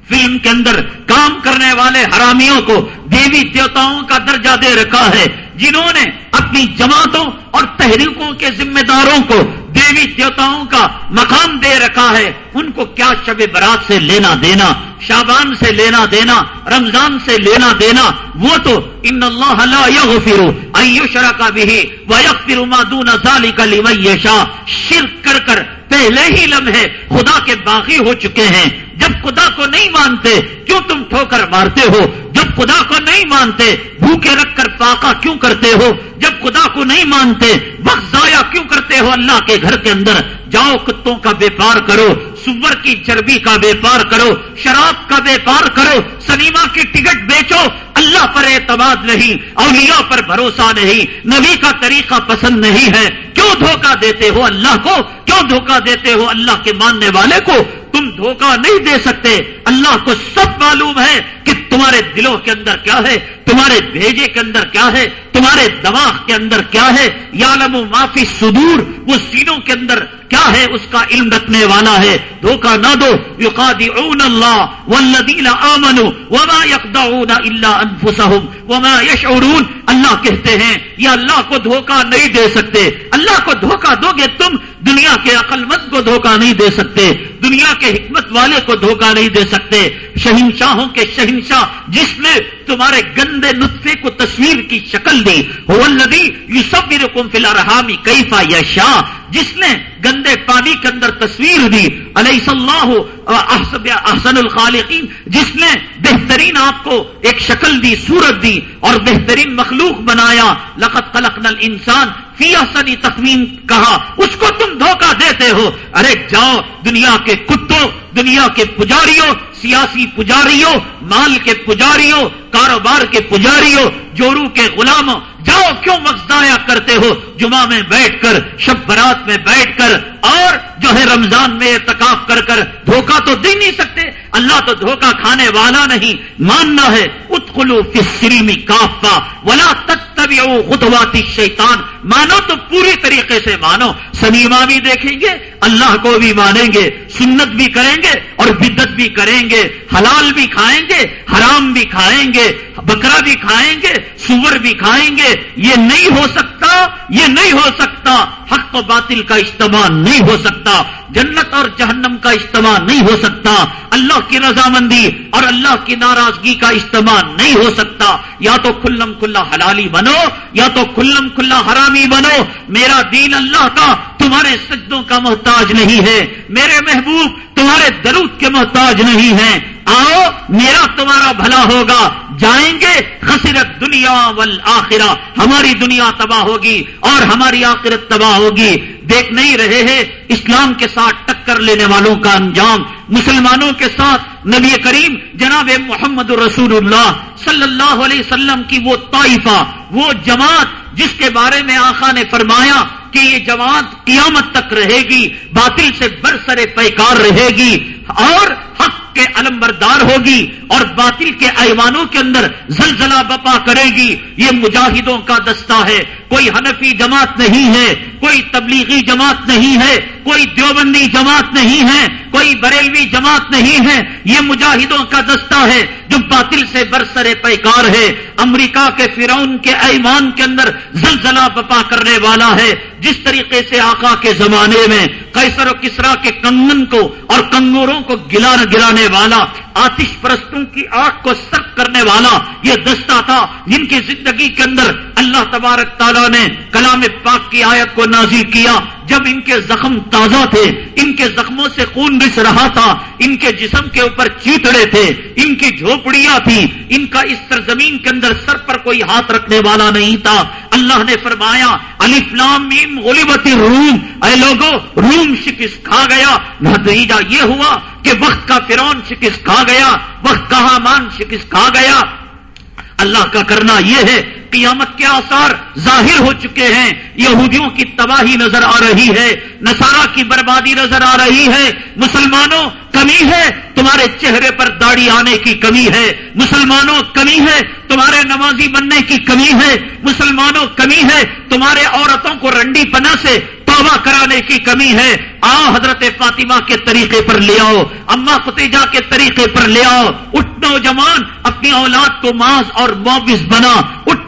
فلم کے اندر کام کرنے والے حرامیوں کو دیوی دیوتاؤں کا درجہ دے رکھا ہے۔ جنہوں نے اپنی جماعتوں اور تحریکوں کے ذمہ داروں کو دیوی دیوتاؤں کا مقام دے رکھا ہے، ان کو کیا شب برات سے لینا دینا شابان سے لینا دینا، رمضان سے لینا دینا، وہ تو ان اللہ فرو ایوشرا کا بھی وہ دون ذالی کا لیشا شرک کر کر پہلے ہی لمحے خدا کے باغی ہو چکے ہیں۔ جب خدا کو نہیں مانتے، کیوں تم ٹھوکر مارتے ہو؟ جب خدا کو نہیں مانتے، بھوکے رکھ کر پاکا کیوں کرتے ہو؟ جب خدا کو نہیں مانتے، وقت ضائع کیوں کرتے ہو اللہ کے گھر کے اندر؟ جاؤ کتوں کا بیپار کرو، سور کی چربی کا بیپار کرو، شراب کا بیپار کرو، سنیما کی ٹکٹ بیچو اللہ پر اعتماد نہیں، اولیاء پر بھروسہ نہیں، نبی کا طریقہ پسند نہیں ہے، کیوں دھوکہ دیتے ہو اللہ کو؟ کیوں دھوکہ دیتے ہو اللہ کے ماننے والے کو؟ تم دھوکہ نہیں دے سکتے۔ اللہ کو سب معلوم ہے کہ تمہارے دلوں کے اندر کیا ہے، تمہارے بھیجے کے اندر کیا ہے، تمہارے دماغ کے اندر کیا ہے۔ یا لم معافی سدور وہ سینوں کے اندر کیا ہے، اس کا علم رکھنے والا ہے۔ دھوکہ نہ دو۔ یقادعون اللہ والذین آمنوا وما یقدعون الا انفسهم وما یشعرون۔ اللہ کہتے ہیں، یا اللہ کو دھوکہ نہیں دے سکتے۔ اللہ کو دھوکہ دو گے تم، دنیا کے عقل مند کو دھوکہ نہیں دے سکتے۔ دنیا کے حکمت والے کو دھوکہ نہیں دے سکتے شہنشاہوں کے شہنشاہ، جس نے تمہارے گندے نطفے کو تصویر کی شکل دی۔ وہ ندی یو سب میرے کم کیفا یا شاہ جس نے گندے پانی کے اندر تصویر دی۔ علیہ صلاح احسن الخالقین، جس نے بہترین آپ کو ایک شکل دی، صورت دی اور بہترین مخلوق بنایا۔ لقت قلق نل انسان فی احسنی تقویم، کہا، اس کو تم دھوکہ دیتے ہو۔ ارے جاؤ، دنیا کے کتوں، دنیا کے پجاریوں سیاسی پجاریوں مال کے پجاریوں کاروبار کے پجاریوں، جورو کے غلاموں، جاؤ کیوں وقت ضائع کرتے ہو؟ جمعہ میں بیٹھ کر، شب برات میں بیٹھ کر، اور جو ہے رمضان میں اعتکاف کر کر، دھوکہ تو دے نہیں سکتے۔ اللہ تو دھوکہ کھانے والا نہیں، ماننا ہے اتخلو فی السلم کافا، ولا تتبعوا خطوات الشیطان۔ مانو تو پوری طریقے سے مانو۔ سنیما بھی دیکھیں گے، اللہ کو بھی مانیں گے، سنت بھی کریں گے اور بدت بھی کریں گے، حلال بھی کھائیں گے، حرام بھی کھائیں گے بکرا بھی کھائیں گے، سور بھی کھائیں گے، یہ نہیں ہو سکتا، یہ نہیں ہو سکتا، حق و باطل کا اجتماع نہیں ہو سکتا، جنت اور جہنم کا اجتماع نہیں ہو سکتا، اللہ کی رضامندی اور اللہ کی ناراضگی کا اجتماع نہیں ہو سکتا، یا تو کھلم کھلا حلالی بنو، یا تو کھلم کھلا حرامی بنو، میرا دین اللہ کا، تمہارے سجدوں کا محتاج نہیں ہے، میرے محبوب تمہارے درود کے محتاج نہیں ہے آؤ، میرا تمہارا بھلا ہوگا۔ جائیں گے خسرت دنیا والآخرہ۔ ہماری دنیا تباہ ہوگی اور ہماری آخرت تباہ ہوگی۔ دیکھ نہیں رہے ہیں اسلام کے ساتھ ٹکر لینے والوں کا انجام۔ مسلمانوں کے ساتھ نبی کریم جناب محمد رسول اللہ صلی اللہ علیہ وسلم کی وہ طائفہ، وہ جماعت جس کے بارے میں آخا نے فرمایا کہ یہ جماعت قیامت تک رہے گی، باطل سے برسرے پیکار رہے گی اور حق کے علم بردار ہوگی اور باطل کے ایوانوں کے اندر زلزلہ بپا کرے گی، یہ مجاہدوں کا دستہ ہے۔ کوئی حنفی جماعت نہیں ہے، کوئی تبلیغی جماعت نہیں ہے، کوئی دیوبندی جماعت نہیں ہے، کوئی بریلوی جماعت نہیں ہے۔ یہ مجاہدوں کا دستہ ہے جو باطل سے برسر پیکار ہے۔ امریکہ کے فرعون کے ایمان کے اندر زلزلہ بپا کرنے والا ہے۔ جس طریقے سے آقا کے زمانے میں کیسر و کسرا کے کنگن کو اور کنگوروں کو گلا گرانے والا، آتش پرستوں کی آگ کو سرک کرنے والا یہ دستہ تھا جن کی زندگی کے اندر اللہ تبارک تعالیٰ نے کلام پاک کی آیت کو نازل کیا۔ جب ان کے زخم تازہ تھے، ان کے زخموں سے خون رس رہا تھا، ان کے جسم کے اوپر چیتڑے تھے، ان کی جھوپڑیاں تھی ان کا اس سرزمین کے اندر سر پر کوئی ہاتھ رکھنے والا نہیں تھا۔ اللہ نے فرمایا علی فلام روم اے لوگوں روم شکست کھا گیا۔ نتیجہ یہ ہوا کہ وقت کا فرون شکست کھا گیا، وقت کا حامان شکست کھا گیا۔ اللہ کا کرنا یہ ہے قیامت کے آثار ظاہر ہو چکے ہیں۔ یہودیوں کی تباہی نظر آ رہی ہے، نصارہ کی بربادی نظر آ رہی ہے۔ مسلمانوں، کمی ہے، تمہارے چہرے پر داڑھی آنے کی کمی ہے۔ مسلمانوں، کمی ہے، تمہارے نمازی بننے کی کمی ہے۔ مسلمانوں، کمی ہے، تمہارے عورتوں کو رنڈی پنا سے توبہ کرانے کی کمی ہے۔ آؤ حضرت فاطمہ کے طریقے پر لے آؤ۔ اما فتیجہ کے طریقے پر لے آؤ۔ اٹھ نوجوان اپنی اولاد کو ماض اور موبس بنا۔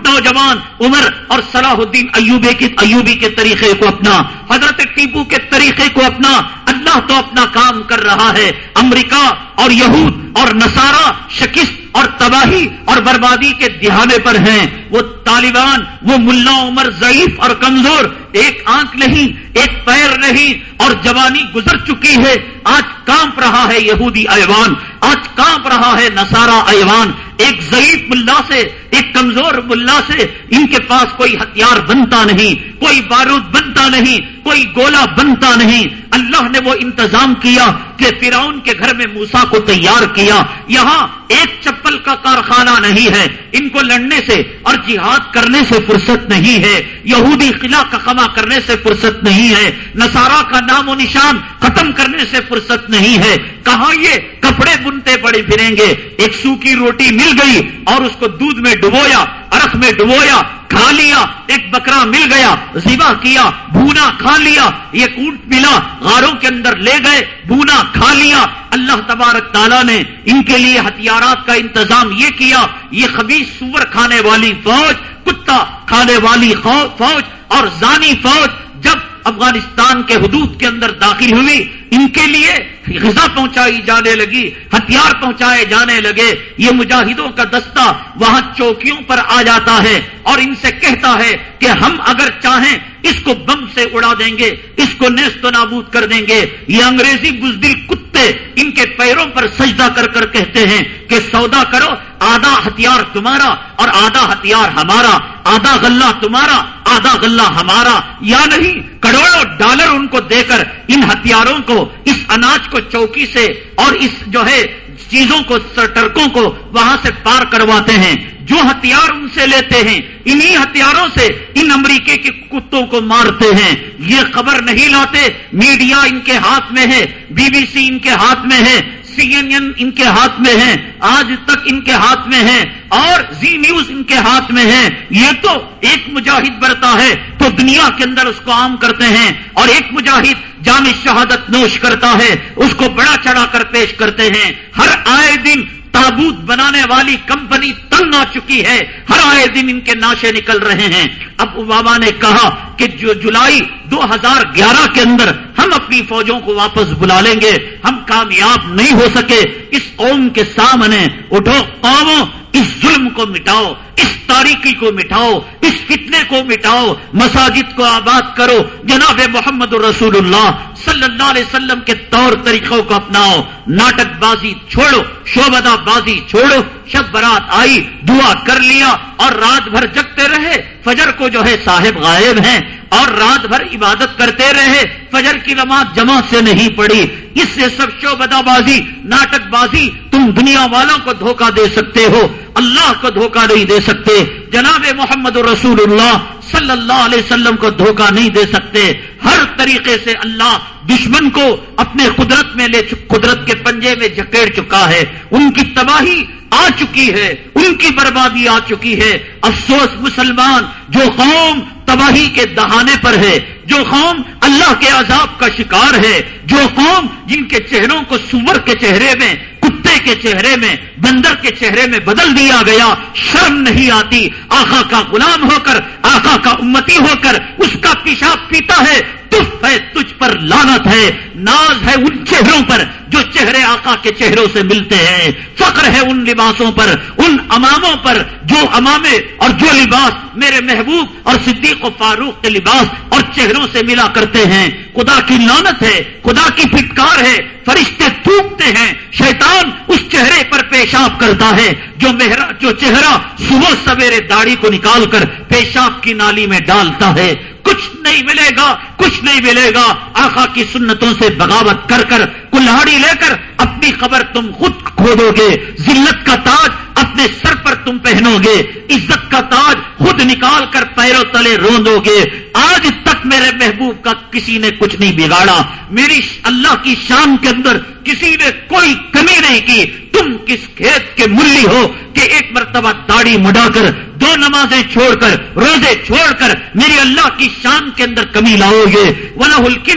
نوجوان عمر اور صلاح الدین ایوبے کی ایوبی کے طریقے کو اپنا، حضرت ٹیپو کے طریقے کو اپنا، اللہ تو اپنا کام کر رہا ہے۔ امریکہ اور یہود اور نصارہ شکست اور تباہی اور بربادی کے دہانے پر ہیں۔ وہ طالبان، وہ ملا عمر ضعیف اور کمزور، ایک آنکھ نہیں، ایک پیر نہیں، اور جوانی گزر چکی ہے۔ آج کانپ رہا ہے یہودی ایوان، آج کانپ رہا ہے نسارا ایوان۔ ایک ضعیف ملا سے، ایک کمزور ملا سے ان کے پاس کوئی ہتھیار بنتا نہیں، کوئی بارود بنتا نہیں۔ کوئی گولا بنتا نہیں۔ اللہ نے وہ انتظام کیا کہ فراؤن کے گھر میں موسا کو تیار کیا۔ یہاں ایک چپل کا کارخانہ نہیں ہے۔ ان کو لڑنے سے اور جہاد کرنے سے فرصت نہیں ہے۔ یہودی قلعہ کا خما کرنے سے فرصت نہیں ہے۔ نصارہ کا نام و نشان ختم کرنے سے فرصت نہیں ہے۔ کہاں یہ کپڑے بنتے پڑے پھریں گے؟ ایک سوکھی روٹی مل گئی اور اس کو دودھ میں ڈبویا ارخ میں ڈبویا کھا لیا، ایک بکرا مل گیا زیبا کیا، بھونا کھا لیا ایک اونٹ ملا، غاروں کے اندر لے گئے، بھونا کھا لیا۔ اللہ تبارک تعالیٰ نے ان کے لیے ہتھیارات کا انتظام یہ کیا، یہ خبیص سور کھانے والی فوج، کتا کھانے والی فوج اور زانی فوج جب افغانستان کے حدود کے اندر داخل ہوئی، ان کے لیے غذا پہنچائی جانے لگی، ہتھیار پہنچائے جانے لگے۔ یہ مجاہدوں کا دستہ وہاں چوکیوں پر آ جاتا ہے اور ان سے کہتا ہے کہ ہم اگر چاہیں اس کو بم سے اڑا دیں گے، اس کو نیست و نابود کر دیں گے۔ یہ انگریزی بزدل کتے ان کے پیروں پر سجدہ کر کر کہتے ہیں کہ سودا کرو، آدھا ہتھیار تمہارا اور آدھا ہتھیار ہمارا، آدھا غلہ تمہارا۔ آدھا غلہ ہمارا یا نہیں؟ کروڑوں ڈالر ان کو دے کر ان ہتھیاروں کو، اس اناج کو چوکی سے اور اس جو ہے چیزوں کو ٹرکوں کو وہاں سے پار کرواتے ہیں۔ جو ہتھیار ان سے لیتے ہیں، انہی ہتھیاروں سے ان امریکے کے کتوں کو مارتے ہیں۔ یہ خبر نہیں لاتے، میڈیا ان کے ہاتھ میں ہے، بی بی سی ان کے ہاتھ میں ہے۔ سی این این ان کے ہاتھ میں ہے آج تک ان کے ہاتھ میں ہے اور زی نیوز ان کے ہاتھ میں ہے یہ تو ایک مجاہد برتا ہے تو دنیا کے اندر اس کو عام کرتے ہیں اور ایک مجاہد جامع شہادت نوش کرتا ہے، اس کو بڑا چڑھا کر پیش کرتے ہیں۔ ہر آئے دن تابوت بنانے والی کمپنی تنگ آ چکی ہے، ہر آئے دن ان کے ناشے نکل رہے ہیں۔ اب اوباما نے کہا کہ جو جولائی دو ہزار گیارہ کے اندر ہم اپنی فوجوں کو واپس بلا لیں گے، ہم کامیاب نہیں ہو سکے۔ اس قوم کے سامنے اٹھو قوموں اس ظلم کو مٹاؤ، اس تاریخی کو مٹاؤ، اس فتنے کو مٹاؤ، مساجد کو آباد کرو۔ جناب محمد رسول اللہ صلی اللہ علیہ وسلم کے طور طریقوں کو اپناؤ۔ ناٹک بازی چھوڑو شوبدا بازی چھوڑو۔ شب برات آئی، دعا کر لیا اور رات بھر جگتے رہے۔ فجر کو جو ہے صاحب غائب ہیں اور رات بھر عبادت کرتے رہے، فجر کی نماز جمع سے نہیں پڑی۔ اس سے سب شوبدا بازی، ناٹک بازی، تم دنیا والوں کو دھوکہ دے سکتے ہو۔ اللہ کو دھوکہ نہیں دے سکتے۔ جناب محمد رسول اللہ صلی اللہ علیہ وسلم کو دھوکہ نہیں دے سکتے۔ ہر طریقے سے اللہ دشمن کو اپنے قدرت میں لے قدرت کے پنجے میں جکیڑ چکا ہے۔ ان کی تباہی آ چکی ہے۔ ان کی بربادی آ چکی ہے۔ افسوس مسلمان، جو قوم تباہی کے دہانے پر ہے، جو قوم اللہ کے عذاب کا شکار ہے، جو قوم جن کے چہروں کو سور کے چہرے میں کتے کے چہرے میں، بندر کے چہرے میں بدل دیا گیا، شرم نہیں آتی۔ آخا کا غلام ہو کر آخا کا امتی ہو کر، اس کا پیشاب پیتا ہے۔ تف ہے تجھ پر لانت ہے، ناز ہے ان چہروں پر جو چہرے آقا کے چہروں سے ملتے ہیں۔ فخر ہے ان لباسوں پر، ان اماموں پر جو امامے اور جو لباس میرے محبوب اور صدیق و فاروق کے لباس اور چہروں سے ملا کرتے ہیں۔ خدا کی لانت ہے، خدا کی پھٹکار ہے، فرشتے تھوکتے ہیں۔ شیطان اس چہرے پر پیشاب کرتا ہے جو مہرا جو چہرہ صبح سویرے داڑھی کو نکال کر پیشاب کی نالی میں ڈالتا ہے۔ کچھ نہیں ملے گا، کچھ نہیں ملے گا۔ آخا کی سنتوں سے بغاوت کر کر کلاڑی لے کر اپنی خبر تم خود کھودو گے۔ ذلت کا تاج اپنے سر پر تم پہنو گے۔ عزت کا تاج خود نکال کر پیروں تلے روندو گے۔ آج تک میرے محبوب کا کسی نے کچھ نہیں بگاڑا۔ میری اللہ کی شان کے اندر کسی نے کوئی کمی نہیں کی۔ تم کس کھیت کے ملی ہو کہ ایک مرتبہ داڑھی مڈا کر دو نمازیں چھوڑ کر روزے چھوڑ کر میری اللہ کی شان کے اندر کمی لاؤ گے۔ ولا ہلکی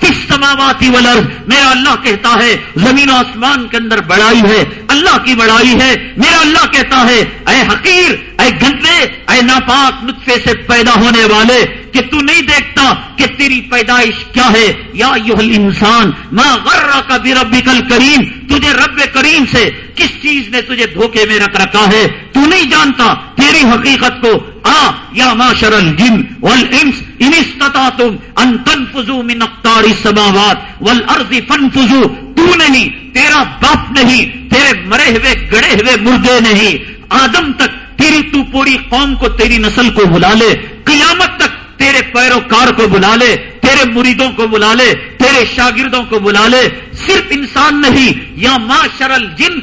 کس سماواتی ولر میرا اللہ کہتا ہے، زمین و آسمان کے اندر بڑائی ہے، اللہ کی بڑائی ہے۔ میرا اللہ کہتا ہے، اے حقیر، اے گندے، اے ناپاک نطفے سے پیدا ہونے والے، کہ تو نہیں دیکھتا کہ تیری پیدائش کیا ہے۔ یا یوہل انسان ماں غرہ کا بھی رب کل کریم تجھے رب کریم سے کس چیز نے تجھے دھوکے میں رکھ رکھا ہے؟ تو نہیں جانتا میری حقیقت کو، آ یا معاشر الجن والانس، ان استطعتم ان تنفذوا من اقطار السماوات والارض فانفذوا، تو نہیں، تیرا باپ نہیں، تیرے مرے ہوئے، گڑے ہوئے مردے نہیں۔ آدم تک تیری تو پوری قوم کو، تیری نسل کو بلا لے، قیامت تک تیرے پیروکار کو بلا لے، تیرے مریدوں کو بلا لے، تیرے شاگردوں کو بلا لے۔ صرف انسان نہیں، یا ماں شرل جن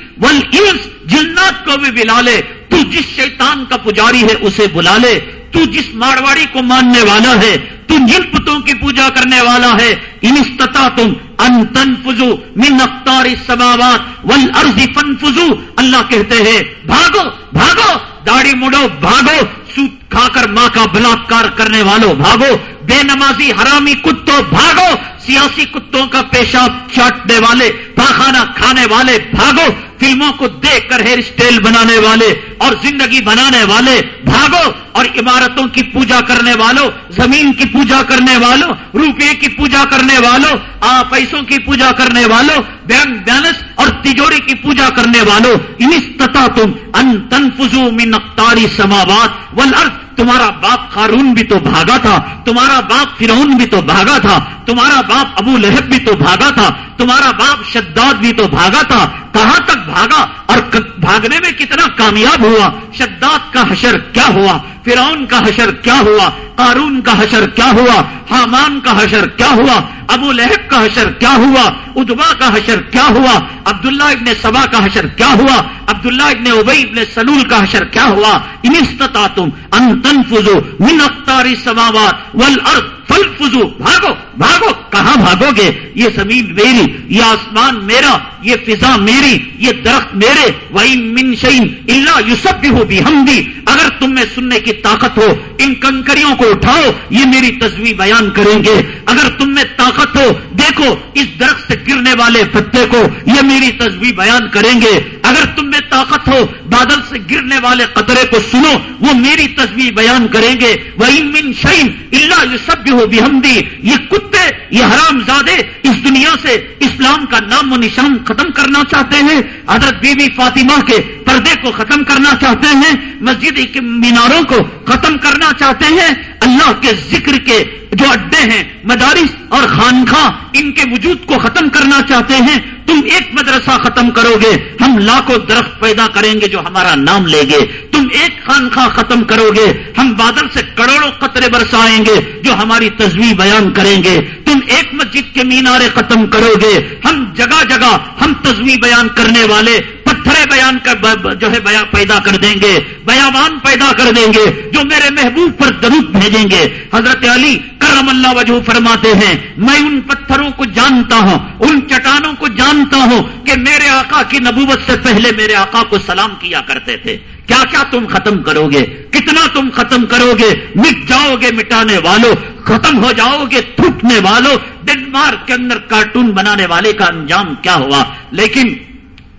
جنات کو بھی بلا لے۔ تو جس شیطان کا پجاری ہے، اسے بلا لے۔ تو جس مارواڑی کو ماننے والا ہے، تو جن پتوں کی پوجا کرنے والا ہے، ان استطاع تم ان تنفزو من اختار سماوات ول ارضی فنفزو اللہ کہتے ہیں، بھاگو بھاگو، داڑھی مڑو، بھاگو۔ سوت کھا کر ماں کا بلاکار کرنے والوں بھاگو، بے نمازی حرامی کتوں بھاگو، سیاسی کتوں کا پیشاب چاٹنے والے، پاخانہ کھانے والے بھاگو، فلموں کو دیکھ کر ہیئر اسٹائل بنانے والے اور زندگی بنانے والے بھاگو اور عمارتوں کی پوجا کرنے والوں زمین کی پوجا کرنے والوں روپے کی پوجا کرنے والوں آ پیسوں کی پوجا کرنے والوں بینک بیلنس اور تجوری کی پوجا کرنے والوں انستتا تم ان تنفزو من اختاری سماوات والارض، تمہارا باپ خارون بھی تو بھاگا تھا، تمہارا باپ فرعون بھی تو بھاگا تھا، تمہارا باپ ابو لہب بھی تو بھاگا تھا، تمہارا باپ شداد بھی تو بھاگا تھا، کہاں تک بھاگا؟ اور بھاگنے میں کتنا کامیاب ہوا؟ شداد کا حشر کیا ہوا؟ فرعون کا حشر کیا ہوا؟ قارون کا حشر کیا ہوا؟ حامان کا حشر کیا ہوا؟ ابو لہب کا حشر کیا ہوا؟ ادبا کا حشر کیا ہوا؟ عبداللہ ابن سبا کا حشر کیا ہوا؟ عبداللہ ابن ابئی ابن سلول کا حشر کیا ہوا؟ انستتا تم انتن فضو من اختاری سماوات ول فل فضو بھاگو بھاگو، کہاں بھاگو گے؟ یہ زمین میری، یہ آسمان میرا، یہ فضا میری، یہ درخت میرے وئی من شعین اللہ یوسف بھی ہو بھی ہم بھی اگر تم میں سننے کی طاقت ہو، ان کنکریوں کو اٹھاؤ، یہ میری تصویر بیان کریں گے۔ اگر تم میں طاقت ہو، دیکھو، اس درخت سے گرنے والے پتے کو یہ میری تصویر بیان کریں گے۔ اگر تم میں طاقت ہو، بادل سے گرنے والے قطرے کو سنو، وہ میری تصویر بیان کریں گے۔ وہ من شعین اللہ یہ سب ہو بھی ہم یہ کتے، یہ حرام زادے اس دنیا سے اسلام کا نام و نشان ختم کرنا چاہتے ہیں۔ حضرت بی بی فاطمہ کے پردے کو ختم کرنا چاہتے ہیں۔ مسجد کے میناروں کو ختم کرنا چاہتے ہیں۔ اللہ کے ذکر کے جو اڈے ہیں، مدارس اور خانخواہ ان کے وجود کو ختم کرنا چاہتے ہیں، تم ایک مدرسہ ختم کرو گے۔ ہم لاکھوں درخت پیدا کریں گے جو ہمارا نام لے گے۔ تم ایک خانخواہ ختم کرو گے۔ ہم بادل سے کروڑوں قطرے برسائیں گے جو ہماری تصویر بیان کریں گے۔ تم ایک مسجد کے مینارے ختم کرو گے۔ ہم جگہ جگہ ہم تصویر بیان کرنے والے پتھرے بیان کر جو ہے پیدا کر دیں گے، بیابان پیدا کر دیں گے، جو میرے محبوب پر درود بھیجیں گے۔ حضرت علی کرم اللہ وجہ فرماتے ہیں، میں ان پتھروں کو جانتا ہوں، ان چٹانوں کو جانتا ہوں کہ میرے آقا کی نبوت سے پہلے میرے آقا کو سلام کیا کرتے تھے۔ کیا کیا تم ختم کرو گے؟ کتنا تم ختم کرو گے؟ مٹ جاؤ گے مٹانے والوں ختم ہو جاؤ گے تھوٹنے والوں ڈنمارک کے اندر کارٹون بنانے والے کا انجام کیا ہوا؟ لیکن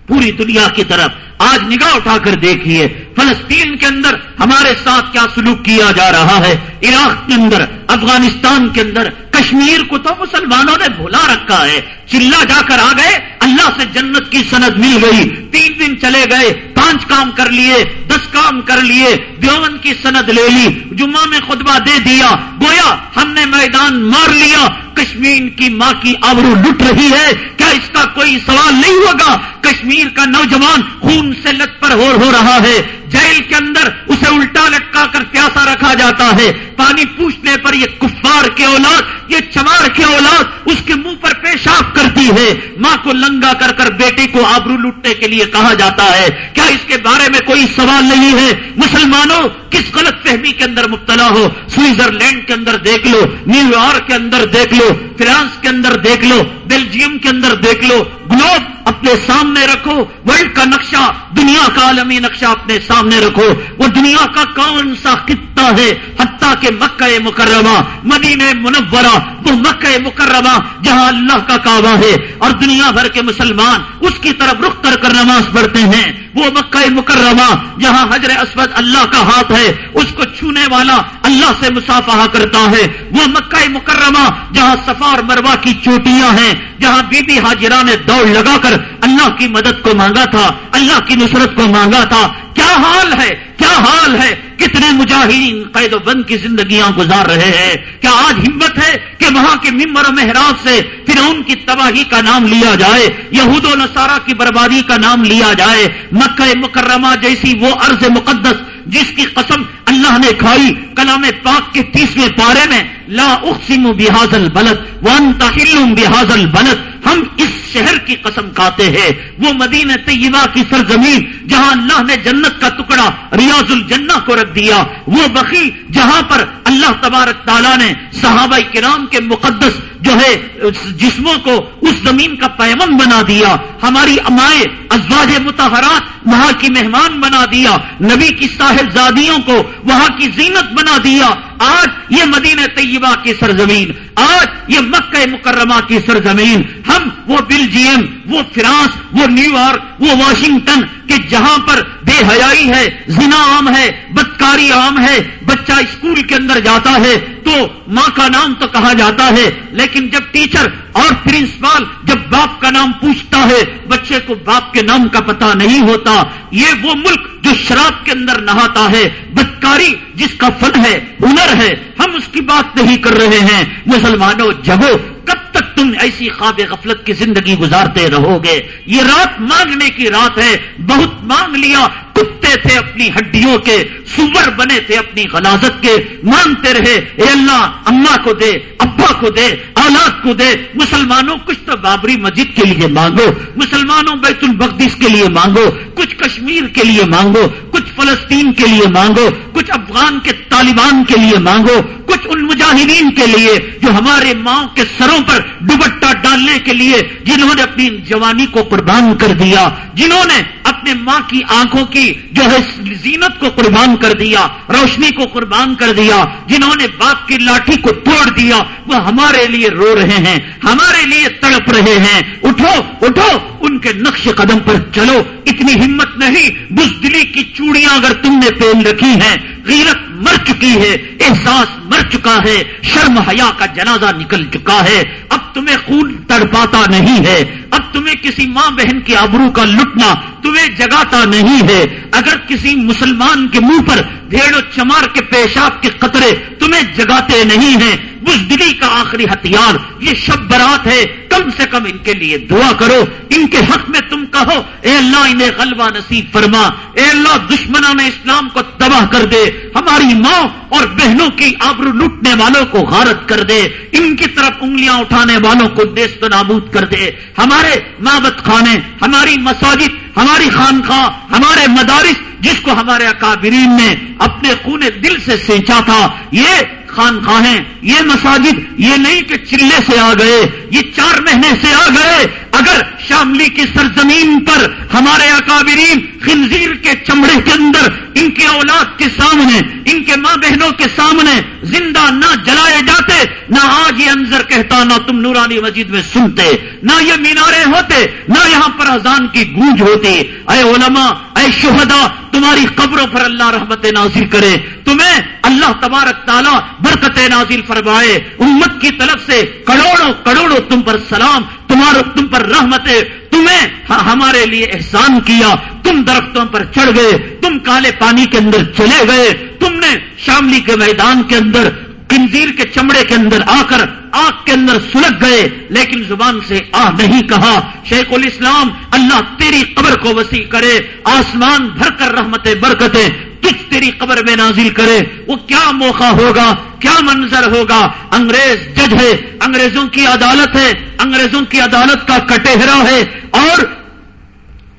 پوری دنیا کی طرف آج نگاہ اٹھا کر دیکھیے فلسطین کے اندر ہمارے ساتھ کیا سلوک کیا جا رہا ہے؟ عراق کے اندر، افغانستان کے اندر، کشمیر کو تو مسلمانوں نے بھولا رکھا ہے۔ چلا جا کر آ گئے، اللہ سے جنت کی سند مل گئی۔ تین دن چلے گئے، پانچ کام کر لیے، دس کام کر لیے دیون کی سند لے لی، جمعہ میں خطبہ دے دیا۔ گویا ہم نے میدان مار لیا، کشمیر کی ماں کی آبرو لٹ رہی ہے۔ کیا اس کا کوئی سوال نہیں ہوگا؟ کشمیر کا نوجوان خون سے لت پر ہو رہا ہے۔ جیل کے اندر اسے الٹا لٹکا کر پیاسا رکھا جاتا ہے۔ پانی پوچھنے پر یہ کفار کے اولاد، یہ چمار کے اولاد اس کے منہ پر پیشاب کرتی ہے ماں کو لنگا کر کر بیٹے کو آبرو لوٹنے کے لیے کہا جاتا ہے۔ کیا اس کے بارے میں کوئی سوال نہیں ہے؟ مسلمانوں، کس غلط فہمی کے اندر مبتلا ہو؟ سوئٹزرلینڈ کے اندر دیکھ لو، نیو یارک کے اندر دیکھ لو، فرانس کے اندر دیکھ لو، بیلجیم کے اندر دیکھ لو۔ گلوب اپنے سامنے رکھو، ورلڈ کا نقشہ، دنیا کا عالمی نقشہ اپنے سامنے رکھو۔ وہ دنیا کا کون سا خطہ ہے؟ حتیٰ کہ مکہ مکرمہ مدین منورہ، وہ مکہ مکرمہ جہاں اللہ کا کعبہ ہے۔ اور دنیا بھر کے مسلمان اس کی طرف رخ کر کر نماز پڑھتے ہیں۔ وہ مکہ مکرمہ جہاں حجر اسود اللہ کا ہاتھ ہے، اس کو چھونے والا اللہ سے مسافہ کرتا ہے۔ وہ مکہ مکرمہ جہاں سفار مروا کی چوٹیاں ہیں۔ جہاں بی بی حاجرہ نے دوڑ لگا کر اللہ کی مدد کو مانگا تھا، اللہ کی نصرت کو مانگا تھا۔ کیا حال ہے؟ کیا حال ہے؟ کتنے مجاہدین قید و بند کی زندگیاں گزار رہے ہیں؟ کیا آج ہمت ہے کہ وہاں کے ممبر و محراج سے پھر ان کی تباہی کا نام لیا جائے، یہود و نصارہ کی بربادی کا نام لیا جائے؟ مکہ مکرمہ جیسی وہ عرض مقدس جس کی قسم اللہ نے کھائی کلام پاک کے تیسویں پارے میں لا اقسم بحاظل بلد ون تحل بحاظل بلد ہم اس شہر کی قسم کھاتے ہیں. وہ مدینہ طیبہ کی سرزمین جہاں اللہ نے جنت کا ٹکڑا ریاض الجنہ کو رکھ دیا. وہ بقی جہاں پر اللہ تبارک تعالیٰ نے صحابہ کرام کے مقدس جو ہے، جسموں کو اس زمین کا پیمن بنا دیا. ہماری امائے ازواج متحرات وہاں کی مہمان بنا دیا. نبی کی صاحب زادیوں کو وہاں کی زینت بنا دیا. آج یہ مدینہ طیبہ کی سرزمین، آج یہ مکہ مکرمہ کی سرزمین۔ ہم، وہ بلجیم وہ فرانس، وہ نیو یارک، وہ واشنگٹن کہ جہاں پر بے حیائی ہے، زنا عام ہے، بدکاری عام ہے، بچہ اسکول کے اندر جاتا ہے تو ماں کا نام تو کہا جاتا ہے، لیکن جب ٹیچر اور پرنسپال جب باپ کا نام پوچھتا ہے، بچے کو باپ کے نام کا پتا نہیں ہوتا۔ یہ وہ ملک جو شراب کے اندر نہاتا ہے۔ بدکاری جس کا فن ہے، ہنر ہے، ہم اس کی بات نہیں کر رہے ہیں۔ مسلمانوں جگو تک تم ایسی خواب غفلت کی زندگی گزارتے رہو گے۔ یہ رات مانگنے کی رات ہے۔ بہت مانگ لیا۔ کتے تھے اپنی ہڈیوں کے۔ سور بنے تھے اپنی غلازت کے۔ مانگتے رہے۔ اے اللہ اما کو دے، ابا کو دے، اولاد کو دے۔ مسلمانوں، کچھ تو بابری مسجد کے لیے مانگو۔ مسلمانوں، بیت البقدس کے لیے مانگو۔ کچھ کشمیر کے لیے مانگو، کچھ فلسطین کے لیے مانگو، کچھ افغان کے طالبان کے لیے مانگو، کچھ ان مجاہدین کے لیے جو ہمارے ماں کے سروں پر دوبٹہ ڈالنے کے لیے جنہوں نے اپنی جوانی کو قربان کر دیا، جنہوں نے اپنے ماں کی آنکھوں کی جو ہے زینت کو قربان کر دیا، روشنی کو قربان کر دیا، جنہوں نے باپ کی لاٹھی کو توڑ دیا، وہ ہمارے لیے رو رہے ہیں، ہمارے لیے تڑپ رہے ہیں، اٹھو اٹھو، ان کے نقش قدم پر چلو اتنی ہمت نہیں، بزدلی کی چوڑیاں اگر تم نے پہن رکھی ہیں، غیرت مر چکی ہے، احساس مر چکا ہے، شرم حیا کا جنازہ نکل چکا ہے۔ اب تمہیں خون تڑپاتا نہیں ہے، اب تمہیں کسی ماں بہن کی آبرو کا لٹنا تمہیں جگاتا نہیں ہے۔ اگر کسی مسلمان کے منہ پر بھیڑ و چمار کے پیشاب کے قطرے تمہیں جگاتے نہیں ہیں بزدلی کا آخری ہتھیار، یہ شب برات ہے، کم سے کم ان کے لیے دعا کرو۔ ان کے حق میں تم کہو، اے اللہ انہیں غلبہ نصیب فرما۔ اے اللہ دشمنوں نے اسلام کو تباہ کر دے۔ ہماری ماں اور بہنوں کی آبرو لوٹنے والوں کو غارت کر دے۔ ان کی طرف انگلیاں اٹھانے والوں کو دیش دیست نابود کر دے۔ ہمارے مابت خانے، ہماری مساجد، ہماری خانخواہ ہمارے مدارس، جس کو ہمارے اکابرین نے اپنے خون دل سے سینچا تھا، یہ خانخواہیں یہ مساجد یہ نہیں کہ چلے سے آ گئے، یہ چار مہینے سے آ گئے اگر شاملی کی سرزمین پر ہمارے اکابرین خنزیر کے چمڑے کے اندر ان کے اولاد کے سامنے، ان کے ماں بہنوں کے سامنے زندہ نہ جلائے جاتے، نہ آج یہ انظر کہتا، نہ تم نورانی مسجد میں سنتے، نہ یہ مینارے ہوتے، نہ یہاں پر اذان کی گونج ہوتی۔ اے علماء، اے شہدا تمہاری قبروں پر اللہ رحمت نازل کرے۔ تمہیں اللہ تبارک تعالیٰ برکت نازل فرمائے۔ امت کی طرف سے کروڑوں کروڑوں تم پر سلام تمہارا تم پر رحمت تمہیں ہاں، ہمارے لیے احسان کیا۔ تم درختوں پر چڑھ گئے، تم کالے پانی کے اندر چلے گئے۔ تم نے شاملی کے میدان کے اندر کنزیر کے چمڑے کے اندر آ کر آگ کے اندر سلگ گئے، لیکن زبان سے آ نہیں کہا۔ شیخ الاسلام، اللہ تیری قبر کو وسیع کرے، آسمان بھر کر رحمتیں برکتیں کچھ تیری قبر میں نازل کرے، وہ کیا موقع ہوگا؟ کیا منظر ہوگا؟ انگریز جج ہے، انگریزوں کی عدالت ہے، انگریزوں کی عدالت کا کٹہرا ہے۔ اور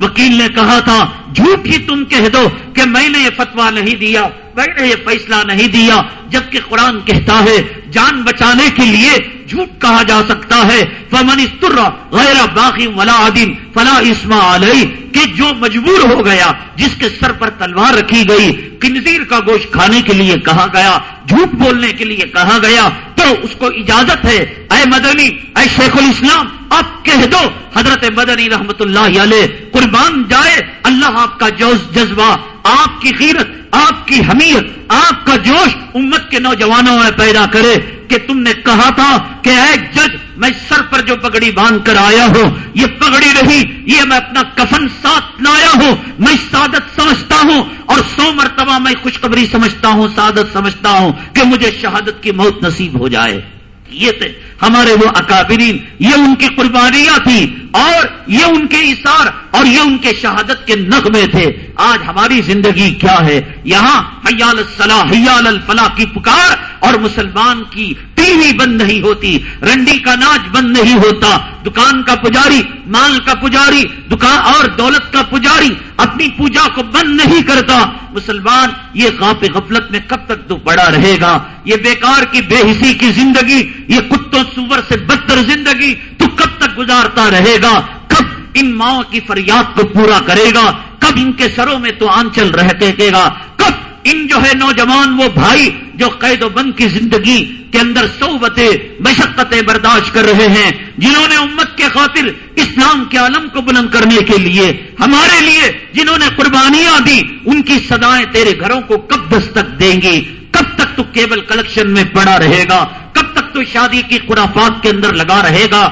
وکیل نے کہا تھا، جھوٹ ہی تم کہہ دو کہ میں نے یہ فتوا نہیں دیا، میں نے یہ فیصلہ نہیں دیا، جبکہ قرآن کہتا ہے جان بچانے کے لیے جھوٹ کہا جا سکتا ہے۔ فمن استر غیر باقی ولا عدیم فلا اسما علیہ کہ جو مجبور ہو گیا، جس کے سر پر تلوار رکھی گئی، کنزیر کا گوشت کھانے کے لیے کہا گیا، جھوٹ بولنے کے لیے کہا گیا، تو اس کو اجازت ہے۔ اے مدنی، اے شیخ الاسلام آپ کہہ دو، حضرت مدنی رحمت اللہ علیہ، قربان جائے، اللہ آپ کا جوش جذبہ آپ کی خیرت، آپ کی حمیت، آپ کا جوش امت کے نوجوانوں میں پیدا کرے کہ تم نے کہا تھا کہ اے جج، میں سر پر جو پگڑی باندھ کر آیا ہوں، یہ پگڑی رہی یہ میں اپنا کفن ساتھ لایا ہوں، میں سعادت سمجھتا ہوں اور سو مرتبہ میں خوشخبری سمجھتا ہوں، سعادت سمجھتا ہوں کہ مجھے شہادت کی موت نصیب ہو جائے۔ یہ تھے۔ ہمارے وہ اکابرین، یہ ان کی قربانیاں تھی اور یہ ان کے اشار اور یہ ان کے شہادت کے نغمے تھے۔ آج ہماری زندگی کیا ہے؟ یہاں حیال الصلاح، حیال الفلاح کی پکار اور مسلمان کی ٹی وی بند نہیں ہوتی، رنڈی کا ناچ بند نہیں ہوتا، دکان کا پجاری، مال کا پجاری دکان اور دولت کا پجاری اپنی پوجا کو بند نہیں کرتا۔ مسلمان، یہ غاپ غفلت میں کب تک تو پڑا رہے گا؟ یہ بیکار کی بے حسی کی زندگی، یہ کتوں سور سے بدتر زندگی تو کب تک گزارتا رہے گا؟ کب ان ماؤں کی فریاد کو پورا کرے گا؟ کب ان کے سروں میں تو آنچل رہتے گا؟ ان جو ہے نوجوان وہ بھائی جو قید و بند کی زندگی کے اندر صوبتیں مشقتیں برداشت کر رہے ہیں، جنہوں نے امت کے خاطر اسلام کے عالم کو بلند کرنے کے لیے، ہمارے لیے جنہوں نے قربانیاں دی، ان کی سدائیں تیرے گھروں کو کب دستک دیں گی؟ کب تک تو کیبل کلیکشن میں پڑا رہے گا؟ کب تک تو شادی کی خرافات کے اندر لگا رہے گا؟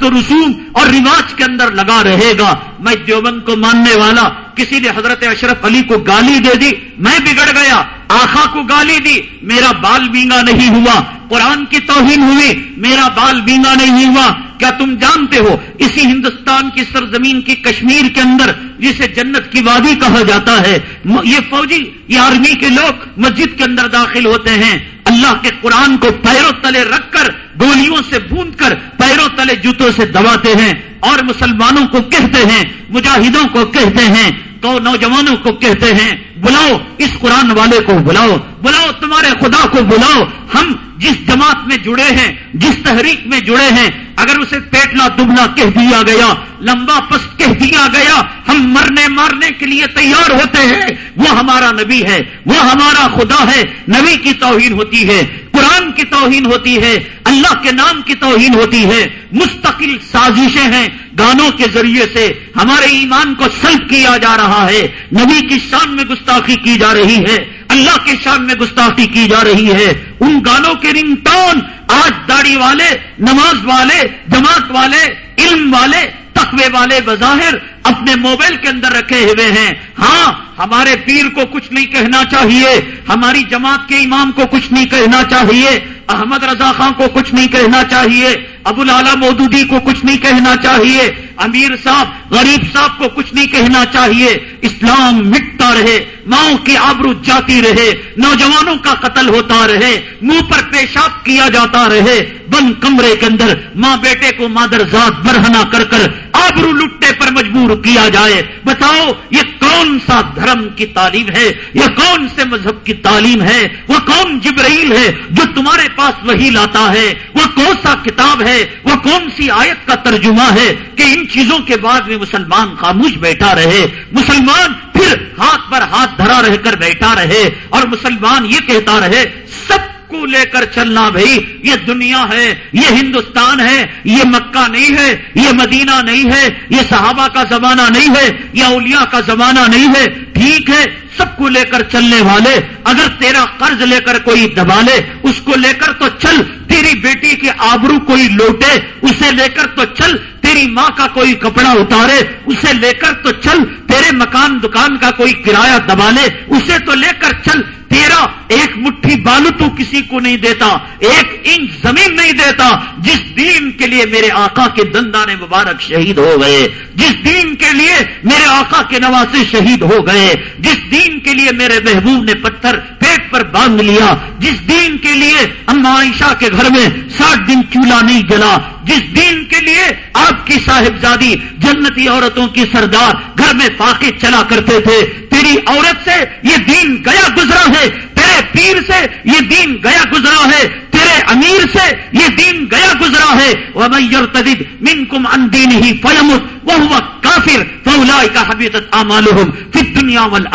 کب رسوم اور رواج کے اندر لگا رہے گا۔ میں دیوبند کو ماننے والا، کسی نے حضرت اشرف علی کو گالی دے دی، میں بگڑ گیا، آخا کو گالی دی، میرا بال بینگا نہیں ہوا، قرآن کی توہین ہوئی، میرا بال بینگا نہیں ہوا۔ کیا تم جانتے ہو اسی ہندوستان کی سرزمین کی کشمیر کے اندر، جسے جنت کی وادی کہا جاتا ہے، یہ فوجی، یہ آرمی کے لوگ مسجد کے اندر داخل ہوتے ہیں۔ اللہ کے قرآن کو پیروں تلے رکھ کر، گولیوں سے بوند کر، پیروں تلے جوتوں سے دباتے ہیں اور مسلمانوں کو کہتے ہیں، مجاہدوں کو کہتے ہیں، تو نوجوانوں کو کہتے ہیں، بلاؤ اس قرآن والے کو بلاؤ بلاؤ تمہارے خدا کو بلاؤ، ہم جس جماعت میں جڑے ہیں، جس تحریک میں جڑے ہیں اگر اسے پیٹنا دبنا کہہ دیا گیا، لمبا پس کہہ دیا گیا، ہم مرنے مارنے کے لیے تیار ہوتے ہیں، وہ ہمارا نبی ہے، وہ ہمارا خدا ہے، نبی کی توہین ہوتی ہے، قرآن کی توہین ہوتی ہے، اللہ کے نام کی توہین ہوتی ہے، مستقل سازشیں ہیں، گانوں کے ذریعے سے ہمارے ایمان کو سلب کیا جا رہا ہے، نبی کی شان میں گستاخی کی جا رہی ہے۔ اللہ کے شان میں گستاخی کی جا رہی ہے۔ ان گانوں کے رنگ ٹون، آج داڑھی والے، نماز والے، جماعت والے، علم والے، تقوی والے بظاہر اپنے موبائل کے اندر رکھے ہوئے ہیں۔ ہاں ہمارے پیر کو کچھ نہیں کہنا چاہیے، ہماری جماعت کے امام کو کچھ نہیں کہنا چاہیے، احمد رضا خان کو کچھ نہیں کہنا چاہیے، ابو لالا مودودی کو کچھ نہیں کہنا چاہیے، امیر صاحب، غریب صاحب کو کچھ نہیں کہنا چاہیے، اسلام مٹتا رہے ماؤں کی آبرو جاتی رہے، نوجوانوں کا قتل ہوتا رہے، منہ پر پیشاب کیا جاتا رہے بند کمرے کے اندر ماں بیٹے کو مادر ذات برہنا کر کر آبرو لٹے پر مجبور کیا جائے۔ بتاؤ، یہ کون سا دھرم کی تعلیم ہے یہ کون سے مذہب کی تعلیم ہے وہ کون جبرائیل ہے جو تمہارے پاس وہی لاتا ہے وہ کون سا کتاب ہے وہ کون سی آیت کا ترجمہ ہے کہ ان چیزوں کے بعد میں مسلمان خاموش بیٹھا رہے مسلمان پھر ہاتھ پر ہاتھ دھرا رہ کر بیٹھا رہے اور مسلمان یہ کہتا رہے سب کو لے کر چلنا بھائی یہ دنیا ہے، یہ ہندوستان ہے، یہ مکہ نہیں ہے، یہ مدینہ نہیں ہے، یہ صحابہ کا زمانہ نہیں ہے، یہ اولیاء کا زمانہ نہیں ہے۔ ٹھیک ہے، سب کو لے کر چلنے والے، اگر تیرا قرض لے کر کوئی دبا لے، اس کو لے کر تو چل، تیری بیٹی کے آبرو کوئی لوٹے، اسے لے کر تو چل، تیری ماں کا کوئی کپڑا اتارے، اسے لے کر تو چل، تیرے مکان دکان کا کوئی کرایہ دبا لے، اسے تو لے کر چل تیرا ایک مٹھی بالو تو کسی کو نہیں دیتا، ایک انچ زمین نہیں دیتا۔ جس دین کے لیے میرے آقا کے دندان مبارک شہید ہو گئے، جس دین کے لیے میرے آقا کے نواسے شہید ہو گئے، جس دین کے لیے میرے محبوب نے پتھر پیٹ پر باندھ لیا، جس دین کے لیے اما عائشہ کے گھر میں ساٹھ دن چولہا نہیں جلا، جس دین کے لیے آپ کی صاحبزادی جنتی عورتوں کی سردار گھر میں فاقے چلا کرتے تھے تیری عورت سے یہ دین گیا گزرا ہے۔ تیرے پیر سے یہ دین گیا گزرا ہے، تیرے امیر سے یہ دین گیا گزرا ہے۔ وہ میور تدید من کم ان دین ہی فیمت وہ کافر فولا کا حبیت امالحم پھر دنیا وال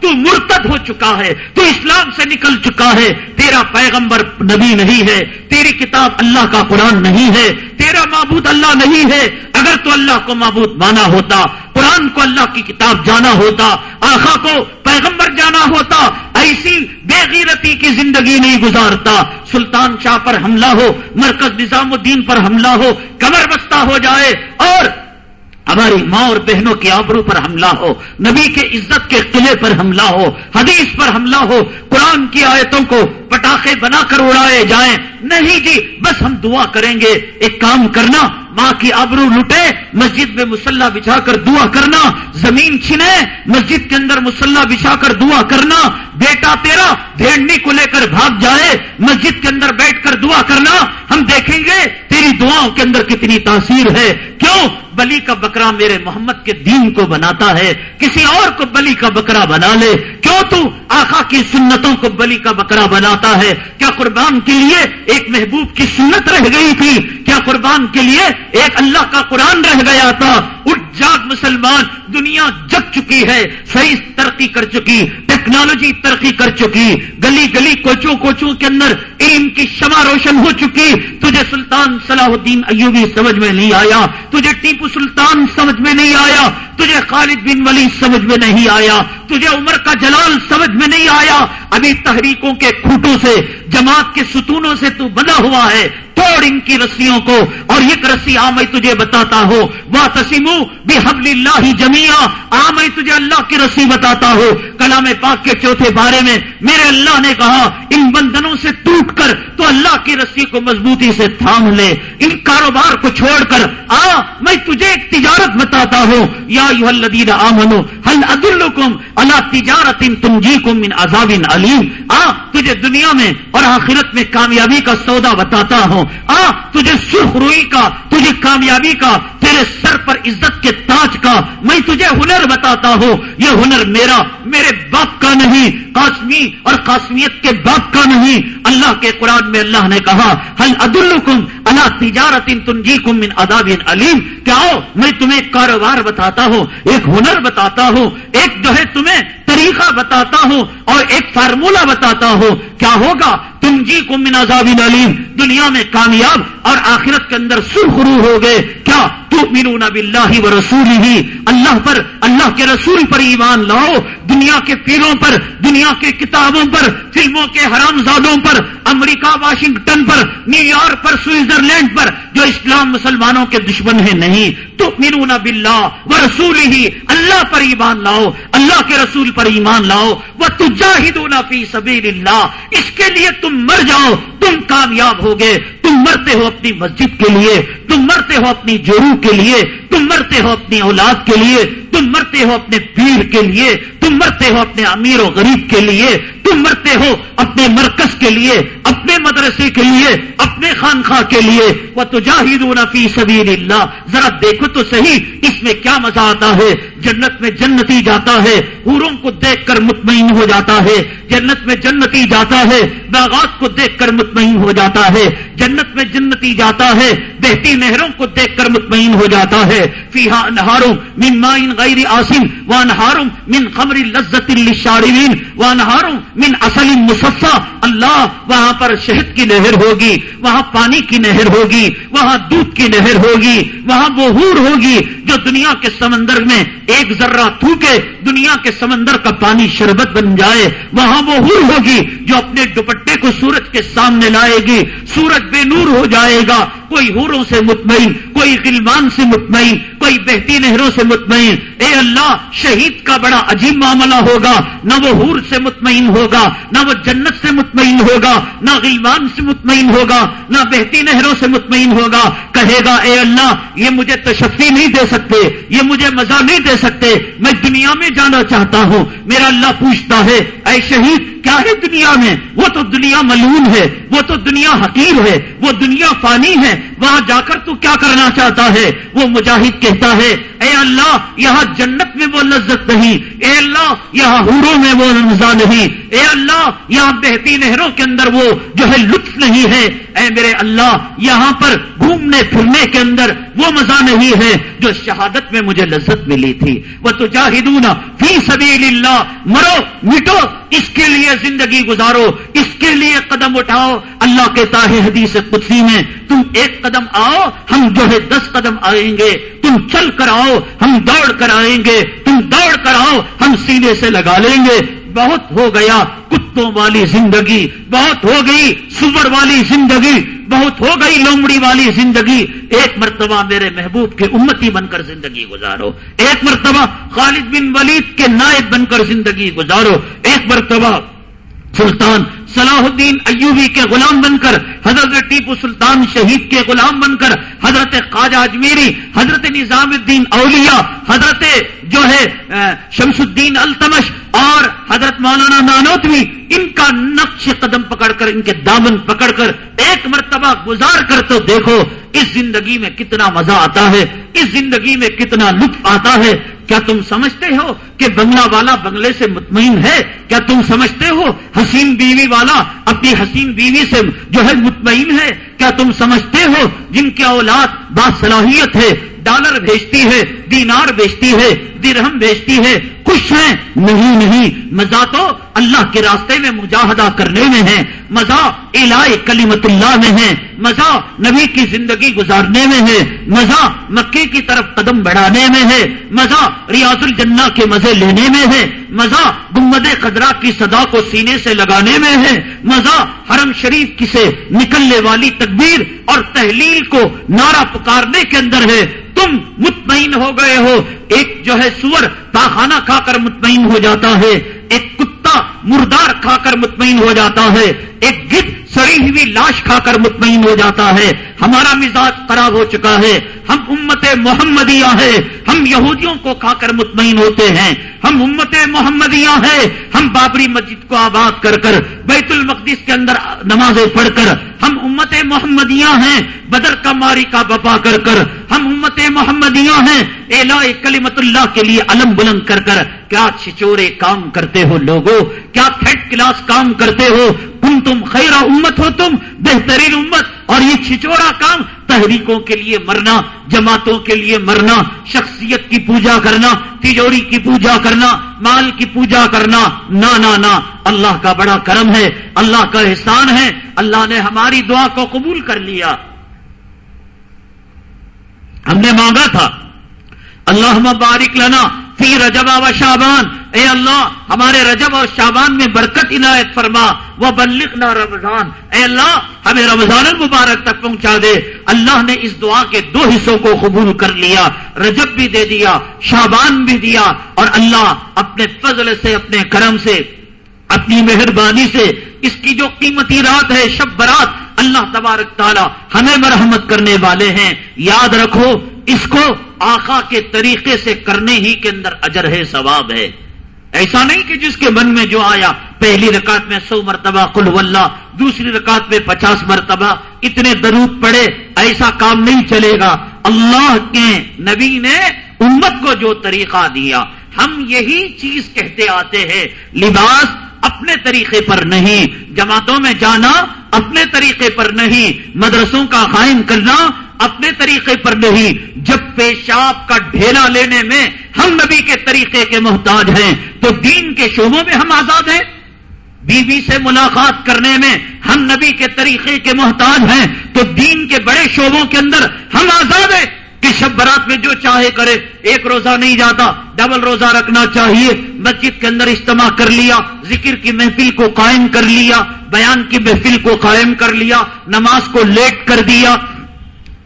تو مرتد ہو چکا ہے، تو اسلام سے نکل چکا ہے۔ تیرا پیغمبر نبی نہیں ہے، تیری کتاب اللہ کا قرآن نہیں ہے، تیرا معبود اللہ نہیں ہے۔ اگر تو اللہ کو معبود مانا ہوتا، قرآن کو اللہ کی کتاب جانا ہوتا، آخا کو پیغمبر جانا ہوتا ایسی بے غیرتی کی زندگی نہیں گزارتا۔ سلطان شاہ پر حملہ ہو، مرکز نظام الدین پر حملہ ہو، کمر بستہ ہو جائے اور ہماری ماں اور بہنوں کی آبرو پر حملہ ہو، نبی کے عزت کے قلعے پر حملہ ہو، حدیث پر حملہ ہو قرآن کی آیتوں کو پٹاخے بنا کر اڑائے جائیں۔ نہیں جی بس ہم دعا کریں گے۔ ایک کام کرنا، ماں کی آبرو لٹے، مسجد میں مسلح بچھا کر دعا کرنا۔ زمین چھنے، مسجد کے اندر مسلح بچھا کر دعا کرنا۔ بیٹا تیرا بھیڑنی کو لے کر بھاگ جائے۔ مسجد کے اندر بیٹھ کر دعا کرنا۔ ہم دیکھیں گے تیری دعاؤں کے اندر کتنی تاثیر ہے۔ کیوں؟ بلی کا بکرا میرے محمد کے دین کو بناتا ہے۔ کسی اور کو بلی کا بکرا بنا لے۔ کیوں تو آخا کی سنتوں کو بلی کا بکرا بناتا ہے۔ کیا قربان کے لیے ایک محبوب کی سنت رہ گئی تھی؟ کیا قربان کے لیے ایک اللہ کا قرآن رہ گیا تھا؟ اٹھ جاگ مسلمان، دنیا جگ چکی ہے۔ صحیح ترقی کر چکی، ٹیکنالوجی ترقی کر چکی۔ گلی گلی کوچوں کوچوں کے اندر علم کی شمع روشن ہو چکی۔ تجھے سلطان صلاح الدین ایوبی سمجھ میں نہیں آیا۔ تجھے ٹیپو سلطان سمجھ میں نہیں آیا۔ تجھے خالد بن ولی سمجھ میں نہیں آیا۔ تجھے عمر کا جلال سمجھ میں نہیں آیا۔ ابھی تحریکوں کے کھوٹوں سے، جماعت کے ستونوں سے تو بنا ہوا ہے۔ توڑ ان کی رسیوں کو اور ایک رسی آ میں تجھے بتاتا ہوں۔ وہ تسیمو بے حبل اللہ جمیا آ میں تجھے اللہ کی رسی بتاتا ہوں۔ کلام پاک کے چوتھے بارے میں میرے اللہ نے کہا، ان بندنوں سے ٹوٹ کر تو اللہ کی رسی کو مضبوطی سے تھام لے۔ ان کاروبار کو چھوڑ کر آ، میں تجھے ایک تجارت بتاتا ہوں۔ یا یو الدین آمنو حل عدالکم اللہ تجارت تم تنجی کو من عذاب علیم آ تجھے دنیا میں اور آخرت میں کامیابی کا سودا بتاتا ہوں۔ آ تجھے سرخ روئی کا، تجھے کامیابی کا تیرے سر پر عزت کے تاج کا میں تجھے ہنر بتاتا ہوں۔ یہ ہنر میرا، میرے باپ کا نہیں، قاسمی اور قاسمیت کے باپ کا نہیں۔ اللہ کے قرآن میں اللہ نے کہا حل عد الکم اللہ تجارت تنجی کم ان اداب علیم کیا میں تمہیں کاروبار بتاتا ہوں، ایک ہنر بتاتا ہوں، ایک جو ہے تمہیں طریقہ بتاتا ہوں اور ایک فارمولہ بتاتا ہوں، کیا ہوگا؟ تم جی کو من عذاب علیم دنیا میں کامیاب اور آخرت کے اندر سرخرو ہو گئے۔ کیا؟ تو مینون اب اللہ و رسول ہی اللہ پر، اللہ کے رسول پر ایمان لاؤ۔ دنیا کے پیروں پر، دنیا کے کتابوں پر، فلموں کے حرام زادوں پر، امریکہ، واشنگٹن پر، نیو یارک پر، سوئٹزرلینڈ پر، جو اسلام مسلمانوں کے دشمن ہیں، نہیں۔ تو مینون اب اللہ و رسول ہی اللہ پر ایمان لاؤ۔ اللہ کے رسول پر ایمان لاؤ وہ تجاہدون فی سبیل اللہ اس کے لیے تم مر جاؤ، تم کامیاب ہو گئے تم مرتے ہو اپنی مسجد کے لیے، تم مرتے ہو اپنی جورو کے لیے، تم مرتے ہو اپنی اولاد کے لیے، تم مرتے ہو اپنے پیر کے لیے، تم مرتے ہو اپنے امیر و غریب کے لیے، تم مرتے ہو اپنے مرکز کے لیے اپنے مدرسے کے لیے، اپنے خانخواہ کے لیے وہ تو فی سبیل اللہ ذرا دیکھو تو صحیح، اس میں کیا مزہ آتا ہے؟ جنت میں جنتی جاتا ہے پوروں کو دیکھ کر مطمئن ہو جاتا ہے، جنت میں جنتی جاتا ہے، باغات کو دیکھ کر مطمئن ہو جاتا ہے، جنت میں جنتی جاتا ہے، بہتی نہروں کو دیکھ کر مطمئن ہو جاتا ہے۔ فیحا انہاروں من مائن غیر آسم و انہاروں من خمر لذت الشارین و انہاروں من اصل مصفہ۔ اللہ وہاں پر شہد کی نہر ہوگی، وہاں پانی کی نہر ہوگی، وہاں دودھ کی نہر ہوگی، وہاں وہ ہور ہوگی جو دنیا کے سمندر میں ایک ذرہ تھوکے، دنیا کے سمندر کا پانی شربت بن جائے، وہاں وہ ہور ہوگی جو اپنے دوپٹے کو سورج کے سامنے لائے گی، سورج بے نور ہو جائے گا، کوئی ہوروں سے مطمئن، کوئی غلمان سے مطمئن کوئی بہتی نہروں سے مطمئن۔ اے اللہ، شہید کا بڑا عجیب معاملہ ہوگا۔ نہ وہ حور سے مطمئن ہوگا، نہ وہ جنت سے مطمئن ہوگا، نہ غلمان سے مطمئن ہوگا، نہ بہتی نہروں سے مطمئن ہوگا۔ کہے گا، اے اللہ، یہ مجھے تشفی نہیں دے سکتے، یہ مجھے مزہ نہیں دے سکتے، میں دنیا میں جانا چاہتا ہوں۔ میرا اللہ پوچھتا ہے، اے شہید، کیا ہے دنیا میں؟ وہ تو دنیا ملون ہے، وہ تو دنیا حقیر ہے، وہ دنیا فانی ہے وہاں جا کر تو کیا کرنا چاہتا ہے؟ وہ مجاہد کہتا ہے، اے اللہ، یہاں جنت میں وہ لذت نہیں، اے اللہ، یہاں حوروں میں وہ رمضا نہیں، اے اللہ، یہاں بہتی نہروں کے اندر وہ جو ہے لطف نہیں ہے۔ اے میرے اللہ، یہاں پر گھومنے پھرنے کے اندر وہ مزہ نہیں ہے جو شہادت میں مجھے لذت ملی تھی۔ وہ تو جاہدون فی سبیل اللہ مرو، مٹو اس کے لیے زندگی گزارو، اس کے لیے قدم اٹھاؤ۔ اللہ کے تاہ حدیث قدسی میں، تم ایک قدم آؤ، ہم جو ہے دس قدم آئیں گے۔ تم چل کر آؤ، ہم دوڑ کر آئیں گے۔ تم دوڑ کر آؤ، ہم سینے سے لگا لیں گے۔ بہت ہو گیا، کتوں والی زندگی بہت ہو گئی، سور والی زندگی بہت ہو گئی، لومڑی والی زندگی۔ ایک مرتبہ میرے محبوب کے امتی بن کر زندگی گزارو۔ ایک مرتبہ خالد بن ولید کے نائب بن کر زندگی گزارو۔ ایک مرتبہ سلطان صلاح الدین ایوبی کے غلام بن کر حضرت ٹیپو سلطان شہید کے غلام بن کر حضرت خواجہ اجمیری، حضرت نظام الدین اولیاء، حضرت جو ہے شمس الدین التمش اور حضرت مولانا نانوتوی، ان کا نقش قدم پکڑ کر، ان کے دامن پکڑ کر، ایک مرتبہ گزار کر تو دیکھو، اس زندگی میں کتنا مزہ آتا ہے، اس زندگی میں کتنا لطف آتا ہے کیا تم سمجھتے ہو کہ بنگلہ والا بنگلے سے مطمئن ہے؟ کیا تم سمجھتے ہو حسین بیوی والا اپنی حسین بیوی سے جو ہے مطمئن ہے؟ کیا تم سمجھتے ہو جن کی اولاد باصلاحیت ہے، ڈالر بھیجتی ہے، دینار بیچتی ہے، درہم بیچتی ہے؟ خوش ہیں؟ نہیں نہیں۔ مزہ تو اللہ کے راستے میں مجاہدہ کرنے میں ہے۔ مزہ الہ کلیمت اللہ میں ہے۔ مزہ نبی کی زندگی گزارنے میں ہے۔ مزہ مکے کی طرف قدم بڑھانے میں ہے۔ مزہ ریاض الجنہ کے مزے لینے میں ہے۔ مزہ گمد خدرا کی صدا کو سینے سے لگانے میں ہے، مزہ حرم شریف کی سے نکلنے والی تکبیر اور تحلیل کو نعرہ پکارنے کے اندر ہے۔ تم مطمئن ہو گئے ہو، ایک جو ہے سور تاخانہ کھا کر مطمئن ہو جاتا ہے، ایک کتا مردار کھا کر مطمئن ہو جاتا ہے، ایک گد سڑی ہوئی لاش کھا کر مطمئن ہو جاتا ہے۔ ہمارا مزاج خراب ہو چکا ہے۔ ہم امت محمدیہ ہے ہم یہودیوں کو کھا کر مطمئن ہوتے ہیں۔ ہم امت محمدیہ ہے ہم بابری مسجد کو آباد کر کر، بیت المقدس کے اندر نمازیں پڑھ کر، ہم امت محمدیہ ہیں۔ بدر کا ماری کا بپا کر کر، ہم امت محمدیہ ہیں۔ الا کلیمت اللہ کے لیے علم بلند کر کر، کیا چھچورے کام کرتے ہو لوگوں؟ کیا تھرڈ کلاس کام کرتے ہو؟ تم تم خیر امت ہو تم، بہترین امت۔ اور یہ چھچورا کام، تحریکوں کے لیے مرنا، جماعتوں کے لیے مرنا، شخصیت کی پوجا کرنا، تجوری کی پوجا کرنا، مال کی پوجا کرنا۔ نہ نہ نہ اللہ کا بڑا کرم ہے، اللہ کا احسان ہے، اللہ نے ہماری دعا کو قبول کر لیا۔ ہم نے مانگا تھا اللہ مبارک لنا فی رجبا و شابان اے اللہ، ہمارے رجب اور شابان میں برکت عنایت فرما۔ وہ بلکنا رمضان۔ اے اللہ، ہمیں رمضان المبارک تک پہنچا دے۔ اللہ نے اس دعا کے دو حصوں کو قبول کر لیا۔ رجب بھی دے دیا شابان بھی دیا۔ اور اللہ اپنے فضل سے، اپنے کرم سے، اپنی مہربانی سے اس کی جو قیمتی رات ہے، شب برات اللہ تبارک تعالی ہمیں مرحمت کرنے والے ہیں۔ یاد رکھو، اس کو آقا کے طریقے سے کرنے ہی کے اندر اجر ہے، ثواب ہے۔ ایسا نہیں کہ جس کے من میں جو آیا، پہلی رکعت میں سو مرتبہ کل واللہ دوسری رکعت میں پچاس مرتبہ، اتنے درود پڑے، ایسا کام نہیں چلے گا۔ اللہ کے نبی نے امت کو جو طریقہ دیا، ہم یہی چیز کہتے آتے ہیں۔ لباس اپنے طریقے پر نہیں جماعتوں میں جانا اپنے طریقے پر نہیں مدرسوں کا قائم کرنا اپنے طریقے پر نہیں جب پیشاب کا ڈھیلا لینے میں ہم نبی کے طریقے کے محتاج ہیں تو دین کے شعبوں میں ہم آزاد ہیں بی بی سے ملاقات کرنے میں ہم نبی کے طریقے کے محتاج ہیں تو دین کے بڑے شعبوں کے اندر ہم آزاد ہیں کہ شب برات میں جو چاہے کرے، ایک روزہ نہیں جاتا، ڈبل روزہ رکھنا چاہیے، مسجد کے اندر اجتماع کر لیا، ذکر کی محفل کو قائم کر لیا، بیان کی محفل کو قائم کر لیا، نماز کو لیٹ کر دیا،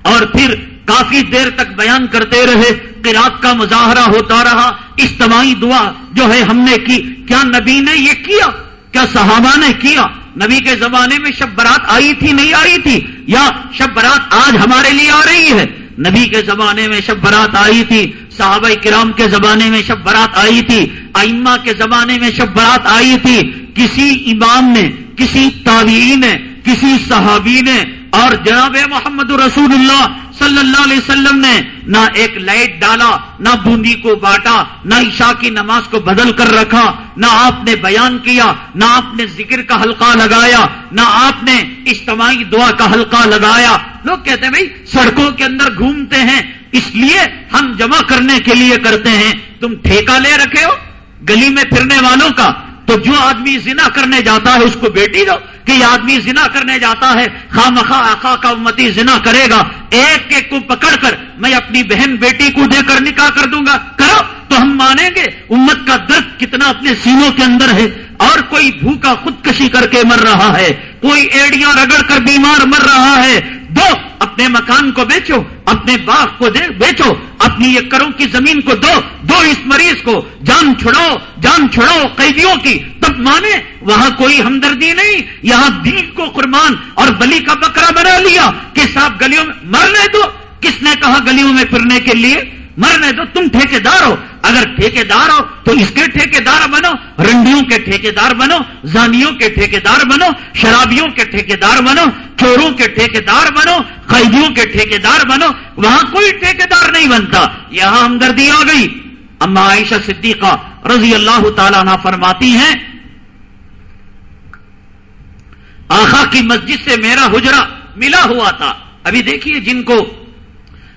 اور پھر کافی دیر تک بیان کرتے رہے قرات کا مظاہرہ ہوتا رہا، اجتماعی دعا جو ہے ہم نے کی، کیا نبی نے یہ کیا؟ کیا صحابہ نے کیا؟ نبی کے زمانے میں شب برات آئی تھی، نہیں آئی تھی؟ یا شب برات آج ہمارے لیے آ رہی ہے؟ نبی کے زمانے میں شب برات آئی تھی، صحابہ کرام کے زمانے میں شب برات آئی تھی، ائمہ کے زمانے میں شب برات آئی تھی۔ کسی امام نے، کسی تابعی نے، کسی صحابی نے اور جناب محمد رسول اللہ صلی اللہ علیہ وسلم نے نہ ایک لائٹ ڈالا، نہ بوندی کو بانٹا، نہ عشاء کی نماز کو بدل کر رکھا، نہ آپ نے بیان کیا، نہ آپ نے ذکر کا حلقہ لگایا، نہ آپ نے اجتماعی دعا کا حلقہ لگایا۔ لوگ کہتے ہیں، بھائی، سڑکوں کے اندر گھومتے ہیں، اس لیے ہم جمع کرنے کے لیے کرتے ہیں۔ تم ٹھیکہ لے رکھے ہو، گلی میں پھرنے والوں کا، تو جو آدمی زنا کرنے جاتا ہے، اس کو بیٹی دو۔ کہ یہ آدمی زنا کرنے جاتا ہے خواہ مخواہ آخا کا امتی زنا کرے گا۔ ایک ایک کو پکڑ کر میں اپنی بہن بیٹی کو دے کر نکاح کر دوں گا۔ کرو، تو ہم مانیں گے۔ امت کا درد کتنا اپنے سینوں کے اندر ہے۔ اور کوئی بھوکا خودکشی کر کے مر رہا ہے۔ کوئی ایڑیاں رگڑ کر بیمار مر رہا ہے۔ دو، اپنے مکان کو بیچو، اپنے باغ کو دے، بیچو۔ اپنی یہ کروں کی زمین کو دو۔ دو اس مریض کو۔ جان چھڑاؤ جان چھڑاؤ قیدیوں کی۔ تب مانے، وہاں کوئی ہمدردی نہیں، یہاں دین کو قربان اور بلی کا بکرا بنا لیا کہ صاحب گلیوں میں مرنے دو، کس نے کہا گلیوں میں پھرنے کے لیے؟ مرنے دو، تم ٹھیکے دار ہو، اگر ٹھیکے دار ہو تو اس کے ٹھیکے دار بنو، رنڈیوں کے ٹھیکے دار بنو، زانیوں کے ٹھیکے دار بنو، شرابیوں کے ٹھیکے دار بنو، چوروں کے ٹھیکے دار بنو، قیدیوں کے ٹھیکے دار بنو، وہاں کوئی ٹھیکے دار نہیں بنتا۔ یہاں ہمدردی آ گئی۔ اما عائشہ صدیقہ رضی اللہ تعالیٰ نہ فرماتی ہیں آخا کی مسجد سے میرا حجرا ملا ہوا تھا۔ ابھی دیکھیے جن کو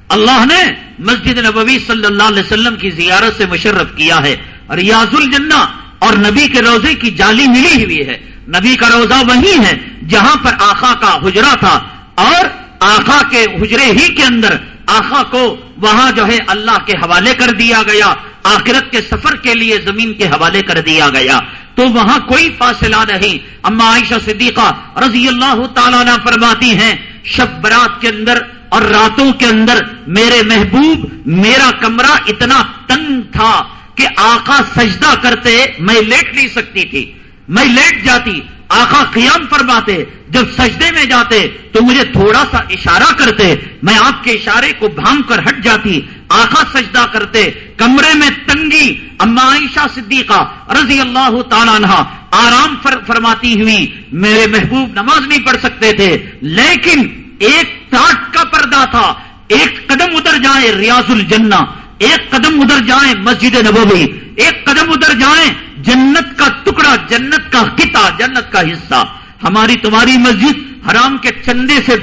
اللہ نے مسجد نبوی صلی اللہ علیہ وسلم کی زیارت سے مشرف کیا ہے۔ ریاض الجنہ اور نبی کے روزے کی جالی ملی ہوئی ہے۔ نبی کا روزہ وہی ہے جہاں پر آخا کا حجرا تھا اور آخا کے حجرے ہی کے اندر آخا کو وہاں جو ہے اللہ کے حوالے کر دیا گیا۔ آخرت کے سفر کے لیے زمین کے حوالے کر دیا گیا۔ تو وہاں کوئی فاصلہ نہیں۔ اما عائشہ صدیقہ رضی اللہ تعالیٰ نے فرماتی ہیں، شب برات کے اندر اور راتوں کے اندر میرے محبوب، میرا کمرہ اتنا تنگ تھا کہ آقا سجدہ کرتے میں لیٹ نہیں سکتی تھی۔ میں لیٹ جاتی۔ آقا قیام فرماتے، جب سجدے میں جاتے، تو مجھے تھوڑا سا اشارہ کرتے، میں آپ کے اشارے کو بھانگ کر ہٹ جاتی، آقا سجدہ کرتے، کمرے میں تنگی، اما عائشہ صدیقہ رضی اللہ تعالیٰ عنہ آرام فرماتی ہوئی، میرے محبوب نماز نہیں پڑھ سکتے تھے، لیکن ایک ٹاٹ کا پردہ تھا، ایک قدم ادھر جائے ریاض الجنہ، ایک قدم ادھر جائیں مسجد نبوی، ایک قدم ادھر جائیں جنت کا ٹکڑا، جنت کا قطع جنت کا حصہ۔ ہماری تمہاری مسجد حرام کے چندے سے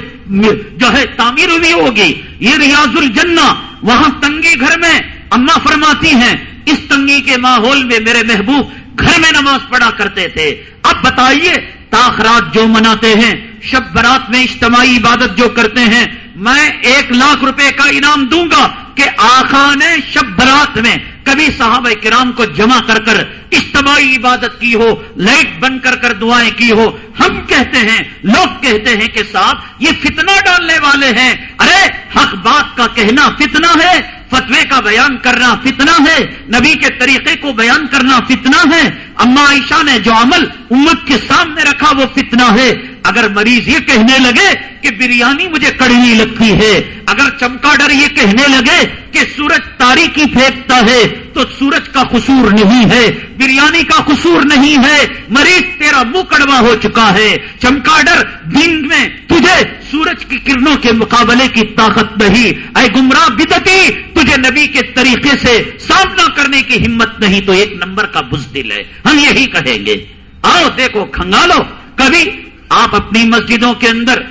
جو ہے تعمیر ہوئی ہوگی۔ یہ ریاض الجنہ، وہاں تنگی گھر میں اما فرماتی ہیں، اس تنگی کے ماحول میں میرے محبوب گھر میں نماز پڑھا کرتے تھے۔ اب بتائیے، تاخرات جو مناتے ہیں، شب برات میں اجتماعی عبادت جو کرتے ہیں، میں ایک لاکھ روپے کا انعام دوں گا۔ کہ آخا نے شب برات میں کبھی صحابہ کرام کو جمع کر کر اجتماعی عبادت کی ہو، لائٹ بند کر کر دعائیں کی ہو، ہم کہتے ہیں، لوگ کہتے ہیں کہ صاحب یہ فتنہ ڈالنے والے ہیں۔ ارے، حق بات کا کہنا فتنہ ہے، فتوے کا بیان کرنا فتنہ ہے، نبی کے طریقے کو بیان کرنا فتنہ ہے۔ اما عائشہ نے جو عمل امت کے سامنے رکھا وہ فتنہ ہے۔ اگر مریض یہ کہنے لگے کہ بریانی مجھے کڑوی لگتی ہے، اگر چمکا ڈر یہ کہنے لگے کہ سورج تاریخی پھینکتا ہے، تو سورج کا قصور نہیں ہے، بریانی کا قصور نہیں ہے۔ مریض تیرا منہ کڑوا ہو چکا ہے۔ چمکا ڈر دن میں تجھے سورج کی کرنوں کے مقابلے کی طاقت نہیں۔ اے گمراہ بدتی، تجھے نبی کے طریقے سے سامنا کرنے کی ہمت نہیں، تو ایک نمبر کا بزدل ہے۔ ہم یہی کہیں گے۔ آؤ، دیکھو، کھنگالو۔ کبھی آپ اپنی مسجدوں کے اندر،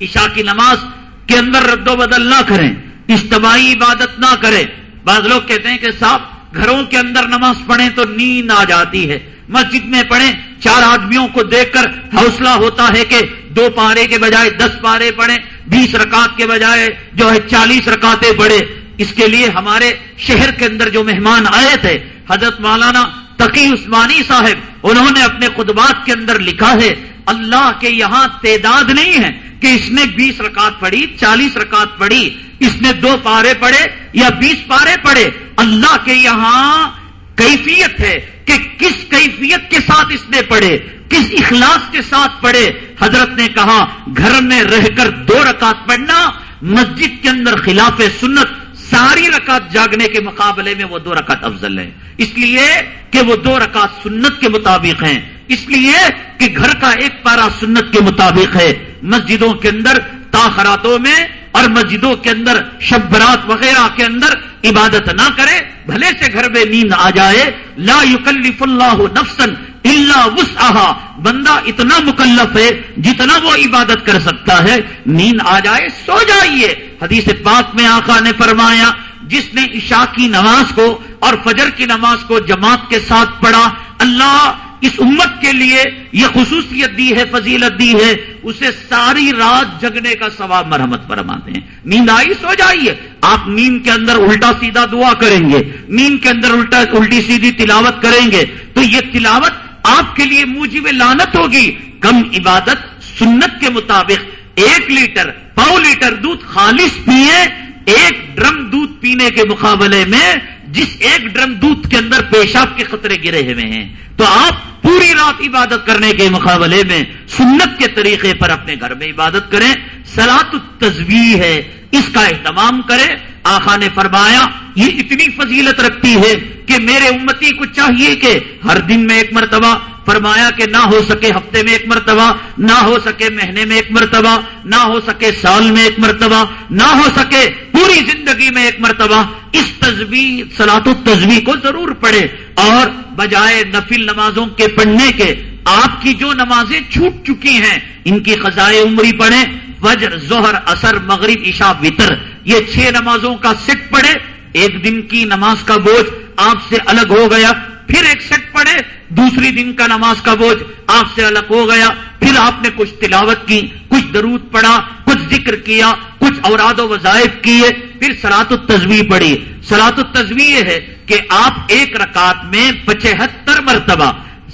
عشاء کی نماز کے اندر رد و بدل نہ کریں، اجتماعی عبادت نہ کریں۔ بعض لوگ کہتے ہیں کہ صاحب، گھروں کے اندر نماز پڑھیں تو نیند آ جاتی ہے۔ مسجد میں پڑھیں، چار آدمیوں کو دیکھ کر حوصلہ ہوتا ہے کہ دو پارے کے بجائے دس پارے پڑھیں، بیس رکعت کے بجائے جو ہے چالیس رکاتے پڑھے اس کے لیے ہمارے شہر کے اندر جو مہمان آئے تھے، حضرت مولانا تقی عثمانی صاحب، انہوں نے اپنے خطبات کے اندر لکھا ہے اللہ کے یہاں تعداد نہیں ہے کہ اس نے بیس رکعت پڑھی، چالیس رکعت پڑھی، اس نے دو پارے پڑھے یا بیس پارے پڑھے۔ اللہ کے یہاں کیفیت ہے کہ کس کیفیت کے ساتھ اس نے پڑھے، کس اخلاص کے ساتھ پڑھے۔ حضرت نے کہا، گھر میں رہ کر دو رکعت پڑھنا، مسجد کے اندر خلاف سنت ساری رکعت جاگنے کے مقابلے میں وہ دو رکعت افضل ہے اس لیے کہ وہ دو رکعت سنت کے مطابق ہیں۔ اس لیے کہ گھر کا ایک پارا سنت کے مطابق ہے۔ مسجدوں کے اندر تاخراتوں میں اور مسجدوں کے اندر شب برات وغیرہ کے اندر عبادت نہ کرے، بھلے سے گھر میں نیند آ جائے۔ لا یکلف اللہ نفسن اللہ وسعہ بندہ اتنا مکلف ہے جتنا وہ عبادت کر سکتا ہے۔ نیند آ جائے، سو جائیے۔ حدیث پاک میں آقا نے فرمایا، جس نے عشاء کی نماز کو اور فجر کی نماز کو جماعت کے ساتھ پڑھا، اللہ اس امت کے لیے یہ خصوصیت دی ہے، فضیلت دی ہے، اسے ساری رات جگنے کا ثواب مرحمت فرماتے ہیں۔ نیند آئی سو جائیے۔ آپ نیند کے اندر الٹا سیدھا دعا کریں گے۔ نیند کے اندر الٹا الٹی سیدھی تلاوت کریں گے۔ تو یہ تلاوت آپ کے لیے موجب لانت ہوگی۔ کم عبادت سنت کے مطابق ایک لیٹر، پاؤ لیٹر دودھ خالص پیئے ایک ڈرم دودھ پینے کے مقابلے میں جس ایک ڈرم دودھ کے اندر پیشاب کے خطرے گرے ہوئے ہیں، تو آپ پوری رات عبادت کرنے کے مقابلے میں سنت کے طریقے پر اپنے گھر میں عبادت کریں۔ سلاد تصویر ہے، اس کا اہتمام کریں۔ آخا نے فرمایا، یہ اتنی فضیلت رکھتی ہے کہ میرے امتی کو چاہیے کہ ہر دن میں ایک مرتبہ، فرمایا کہ نہ ہو سکے ہفتے میں ایک مرتبہ، نہ ہو سکے مہینے میں ایک مرتبہ، نہ ہو سکے سال میں ایک مرتبہ، نہ ہو سکے پوری زندگی میں ایک مرتبہ اس تصویر سلاط تصویر کو ضرور پڑھے اور بجائے نفل نمازوں کے پڑھنے کے، آپ کی جو نمازیں چھوٹ چکی ہیں، ان کی خزائے عمری پڑھیں، وجر، ظہر اثر مغرب، عشاء، وطر، یہ چھ نمازوں کا سٹ پڑے ایک دن کی نماز کا بوجھ آپ سے الگ ہو گیا، پھر ایک سیٹ پڑے دوسری دن کا نماز کا بوجھ آپ سے الگ ہو گیا، پھر آپ نے کچھ تلاوت کی، کچھ درود پڑا کچھ ذکر کیا، کچھ اوراد و وظائف کیے، پھر سلاط التزوی پڑھی۔ سلاط التزوی یہ ہے کہ آپ ایک رکعت میں پچہتر مرتبہ،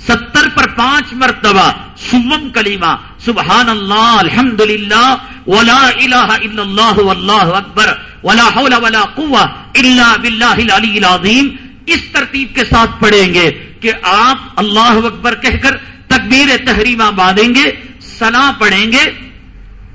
ستر پر پانچ مرتبہ سوم کلیمہ سبحان اللہ الحمد للہ ولا الہ الا اللہ، واللہ اکبر، ولا حول ولا قوہ الا باللہ العلی العظیم۔ اس ترتیب کے ساتھ پڑھیں گے کہ آپ اللہ اکبر کہہ کر تکبیر تحریمہ باندھیں گے سنا پڑھیں گے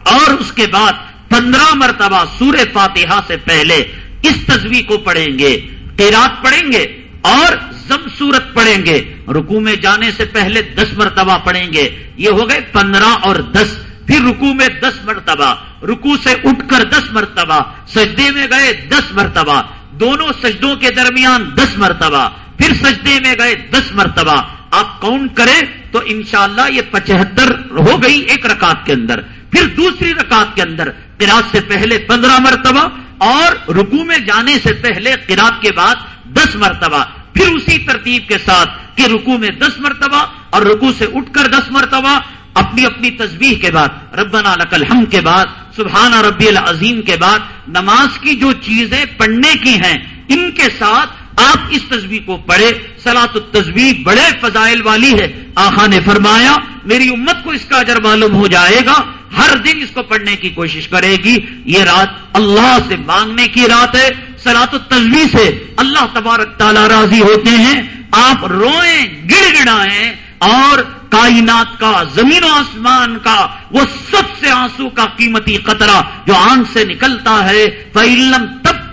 اور اس کے بعد پندرہ مرتبہ سور فاتحہ سے پہلے اس تصویر کو پڑھیں گے، قیرات پڑھیں گے اور زم سورت پڑھیں گے۔ رکو میں جانے سے پہلے دس مرتبہ پڑھیں گے۔ یہ ہو گئے پندرہ اور دس۔ پھر رکو میں دس مرتبہ رکو سے اٹھ کر دس مرتبہ، سجدے میں گئے دس مرتبہ۔ دونوں سجدوں کے درمیان دس مرتبہ، پھر سجدے میں گئے دس مرتبہ۔ آپ کاؤنٹ کریں تو انشاءاللہ یہ پچہتر ہو گئی ایک رکعت کے اندر۔ پھر دوسری رکعت کے اندر قرآت سے پہلے پندرہ مرتبہ اور رکو میں جانے سے پہلے قرآت کے بعد دس مرتبہ، پھر اسی ترتیب کے ساتھ کہ رکو میں دس مرتبہ اور رکو سے اٹھ کر دس مرتبہ، اپنی اپنی تصویر کے بعد، ربنا لکل ہم کے بعد سبحانہ ربی العظیم کے بعد، نماز کی جو چیزیں پڑھنے کی ہیں، ان کے ساتھ آپ اس تصویر کو پڑھے سلاط التصویر بڑے فضائل والی ہے۔ آخا نے فرمایا، میری امت کو اس کا اجر معلوم ہو جائے گا۔ ہر دن اس کو پڑھنے کی کوشش کرے گی۔ یہ رات اللہ سے مانگنے کی رات ہے۔ سلاط التصویر سے اللہ تبارک تعالی راضی ہوتے ہیں۔ آپ روئیں، گڑ گڑائیں اور کائنات کا، زمین و آسمان کا، وہ سب سے آنسو کا قیمتی قطرہ جو آنکھ سے نکلتا ہے فعلم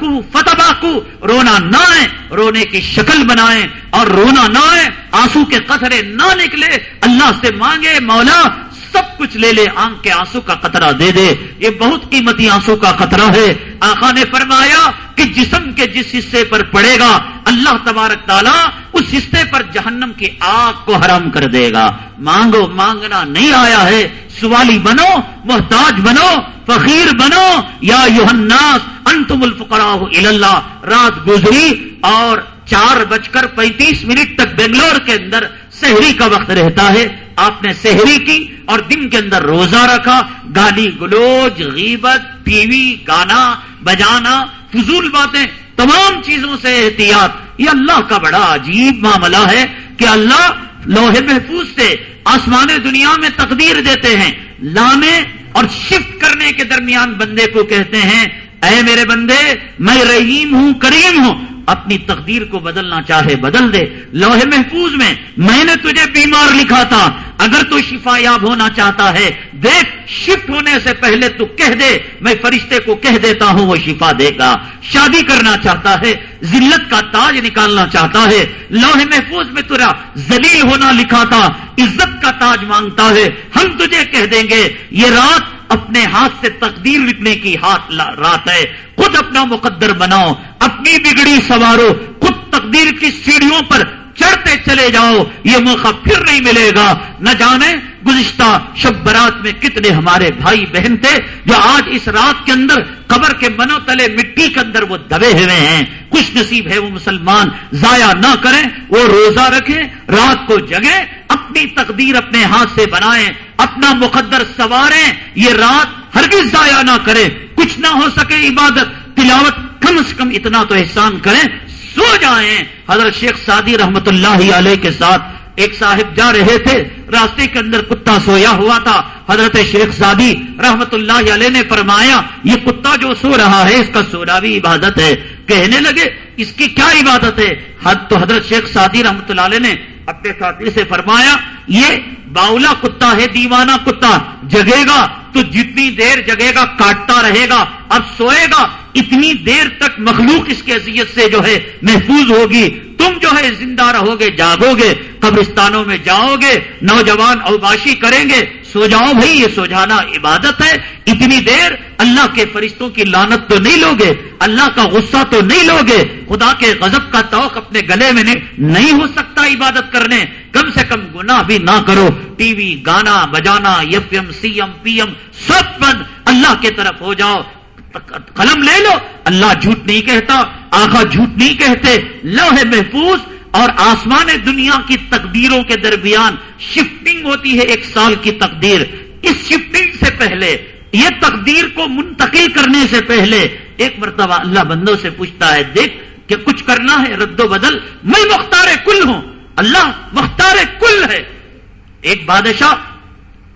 کو فتبا کو رونا نہ آئے رونے کی شکل بنائیں اور رونا نہ آئے آنسو کے قطرے نہ نکلے، اللہ سے مانگے، مولا سب کچھ لے لے، آنکھ کے آنسو کا قطرہ دے دے۔ یہ بہت قیمتی آنسو کا قطرہ ہے۔ آخا نے فرمایا کہ جسم کے جس حصے پر پڑے گا، اللہ تبارک تعالیٰ اس حصے پر جہنم کی آگ کو حرام کر دے گا۔ مانگو، مانگنا نہیں آیا ہے۔ سوالی بنو، محتاج بنو، فقیر بنو۔ یا یوحناس انتم الفقراء اللہ رات گزری اور چار بج کر پینتیس منٹ تک بنگلور کے اندر شہری کا وقت رہتا ہے۔ آپ نے سحری کی اور دن کے اندر روزہ رکھا۔ گالی گلوچ، غیبت، ٹی وی، گانا، بجانا، فضول باتیں، تمام چیزوں سے احتیاط۔ یہ اللہ کا بڑا عجیب معاملہ ہے کہ اللہ لوہے محفوظ سے آسمان دنیا میں تقدیر دیتے ہیں لانے اور شفٹ کرنے کے درمیان بندے کو کہتے ہیں، اے میرے بندے، میں رحیم ہوں، کریم ہوں اپنی تقدیر کو بدلنا چاہے، بدل دے۔ لوہے محفوظ میں میں نے تجھے بیمار لکھا تھا۔ اگر تو شفا یاب ہونا چاہتا ہے، دیکھ، شفٹ ہونے سے پہلے تو کہہ دے۔ میں فرشتے کو کہہ دیتا ہوں، وہ شفا دے گا۔ شادی کرنا چاہتا ہے، ذلت کا تاج نکالنا چاہتا ہے۔ لوہے محفوظ میں ترا زلیل ہونا لکھا تھا، عزت کا تاج مانگتا ہے۔ ہم تجھے کہہ دیں گے، یہ رات اپنے ہاتھ سے تقدیر لکھنے کی ہاتھ رات ہے۔ خود اپنا مقدر بناؤ، اپنی بگڑی سوارو۔ خود تقدیر کی سیڑھیوں پر چڑھتے چلے جاؤ، یہ موقع پھر نہیں ملے گا۔ نہ جانے گزشتہ شب برات میں کتنے ہمارے بھائی بہن تھے جو آج اس رات کے اندر قبر کے منو تلے مٹی کے اندر وہ دبے ہوئے ہیں۔ خوش نصیب ہے وہ مسلمان، ضائع نہ کریں، وہ روزہ رکھیں، رات کو جگیں، اپنی تقدیر اپنے ہاتھ سے بنائیں۔ اپنا مقدر سواریں، یہ رات ہرگز ضائع نہ کریں۔ کچھ نہ ہو سکے عبادت، تلاوت کم از کم اتنا تو احسان کریں۔ سو جائیں۔ حضرت شیخ سعدی رحمت اللہ علیہ کے ساتھ ایک صاحب جا رہے تھے۔ راستے کے اندر کتا سویا ہوا تھا۔ حضرت شیخ سعدی رحمت اللہ علیہ نے فرمایا، یہ کتا جو سو رہا ہے، اس کا سونا بھی عبادت ہے۔ کہنے لگے، اس کی کیا عبادت ہے؟ حد تو حضرت شیخ سعدی رحمت اللہ علیہ نے اپنے ساتھی سے فرمایا، یہ باؤلا کتا ہے، دیوانہ کتا، جگے گا تو جتنی دیر جگے گا، کاٹتا رہے گا، اب سوئے گا، اتنی دیر تک مخلوق اس کی حیثیت سے جو ہے محفوظ ہوگی۔ تم جو ہے زندہ رہو گے، جاگو گے، قبرستانوں میں جاؤ گے، نوجوان اوباشی کریں گے سو جاؤ بھائی، یہ سو جانا عبادت ہے۔ اتنی دیر اللہ کے فرشتوں کی لانت تو نہیں لوگے، اللہ کا غصہ تو نہیں لوگے۔ خدا کے غضب کا توق اپنے گلے میں نہیں ہو سکتا عبادت کرنے۔ کم سے کم گناہ بھی نہ کرو۔ ٹی وی، گانا، بجانا F M, C M P M, سب بند۔ اللہ کی طرف ہو جاؤ۔ قلم لے لو۔ اللہ جھوٹ نہیں کہتا آخا جھوٹ نہیں کہتے۔ لوہ محفوظ اور آسمان دنیا کی تقدیروں کے درمیان شفٹنگ ہوتی ہے ایک سال کی تقدیر۔ اس شفٹنگ سے پہلے، یہ تقدیر کو منتقل کرنے سے پہلے ایک مرتبہ اللہ بندوں سے پوچھتا ہے، دیکھ کہ کچھ کرنا ہے، رد و بدل۔ میں مختار کل ہوں۔ اللہ مختار کل ہے۔ ایک بادشاہ،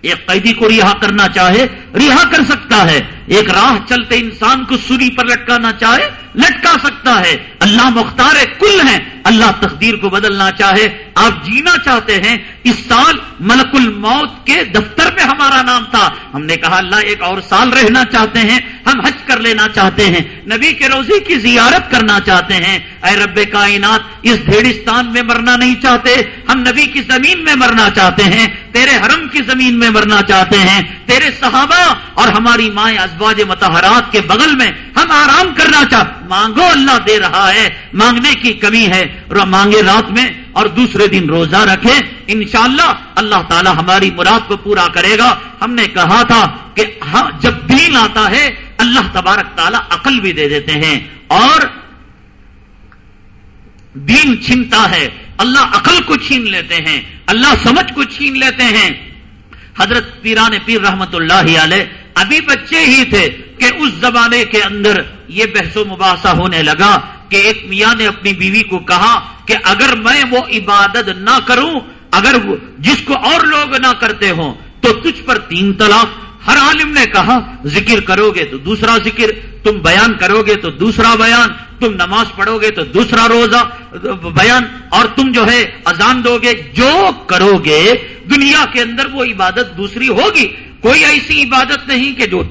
ایک قیدی کو رہا کرنا چاہے، رہا کر سکتا ہے۔ ایک راہ چلتے انسان کو سوری پر لٹکانا چاہے لٹکا سکتا ہے۔ اللہ مختار کل ہیں۔ اللہ تقدیر کو بدلنا چاہے۔ آپ جینا چاہتے ہیں، اس سال ملک الموت کے دفتر میں ہمارا نام تھا۔ ہم نے کہا، اللہ ایک اور سال رہنا چاہتے ہیں، ہم حج کر لینا چاہتے ہیں۔ نبی کے روزے کی زیارت کرنا چاہتے ہیں۔ اے رب کائنات، اس بھیڑستان میں مرنا نہیں چاہتے۔ ہم نبی کی زمین میں مرنا چاہتے ہیں، تیرے حرم کی زمین میں مرنا چاہتے ہیں۔ تیرے صحابہ اور ہماری مائیں ازواج متحرات کے بغل میں ہم آرام کرنا چاہتے مانگو اللہ دے رہا ہے، مانگنے کی کمی ہے۔ مانگے رات میں اور دوسرے دن روزہ رکھے انشاءاللہ اللہ تعالی ہماری مراد کو پورا کرے گا۔ ہم نے کہا تھا کہ ہاں، جب دین آتا ہے، اللہ تبارک تعالیٰ عقل بھی دے دیتے ہیں۔ اور دین چھینتا ہے۔ اللہ عقل کو چھین لیتے ہیں۔ اللہ سمجھ کو چھین لیتے ہیں۔ حضرت پیران پیر رحمت اللہ علیہ ابھی بچے ہی تھے کہ اس زمانے کے اندر یہ بحث و مباحثہ ہونے لگا۔ کہ ایک میاں نے اپنی بیوی کو کہا کہ اگر میں وہ عبادت نہ کروں، اگر جس کو اور لوگ نہ کرتے ہوں، تو تجھ پر تین طلاق۔ ہر عالم نے کہا، ذکر کرو گے تو دوسرا ذکر، تم بیان کرو گے تو دوسرا بیان، تم نماز پڑھو گے تو دوسرا روزہ، بیان۔ اور تم جو ہے، اذان دو گے جو کرو گے دنیا کے اندر وہ عبادت دوسری ہوگی۔ کوئی ایسی عبادت نہیں کہ جو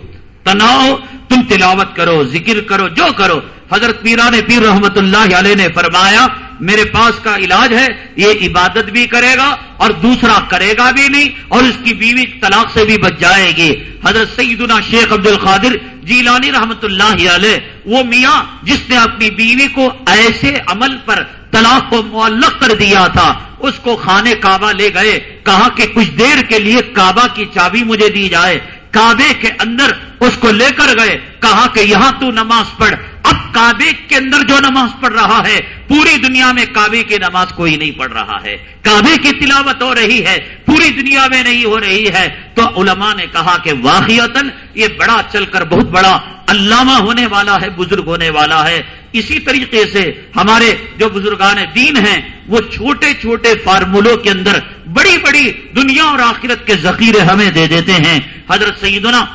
تناؤ تم تلاوت کرو، ذکر کرو، جو کرو۔ حضرت پیران پیر رحمت اللہ علیہ نے فرمایا، میرے پاس کا علاج ہے، یہ عبادت بھی کرے گا اور دوسرا کرے گا بھی نہیں، اور اس کی بیوی طلاق سے بھی بچ جائے گی۔ حضرت سیدنا شیخ عبد القادر جیلانی رحمت اللہ علیہ، وہ میاں جس نے اپنی بیوی کو ایسے عمل پر طلاق کو معلق کر دیا تھا، اس کو خانے کعبہ لے گئے، کہا کہ کچھ دیر کے لیے کعبہ کی چابی مجھے دی جائے۔ کعبے کے اندر اس کو لے کر گئے، کہا کہ یہاں تو نماز پڑھ۔ اب کعبے کے اندر جو نماز پڑھ رہا ہے، پوری دنیا میں کعبے کی نماز کوئی نہیں پڑھ رہا ہے۔ کعبے کی تلاوت ہو رہی ہے، پوری دنیا میں نہیں ہو رہی ہے۔ تو علماء نے کہا کہ واقعتاً یہ بڑا چل کر بہت بڑا علامہ ہونے والا ہے، بزرگ ہونے والا ہے۔ اسی طریقے سے ہمارے جو بزرگان دین ہیں، وہ چھوٹے چھوٹے فارمولوں کے اندر بڑی بڑی دنیا اور آخرت کے ذخیرے ہمیں دے دیتے ہیں۔ حضرت سیدنا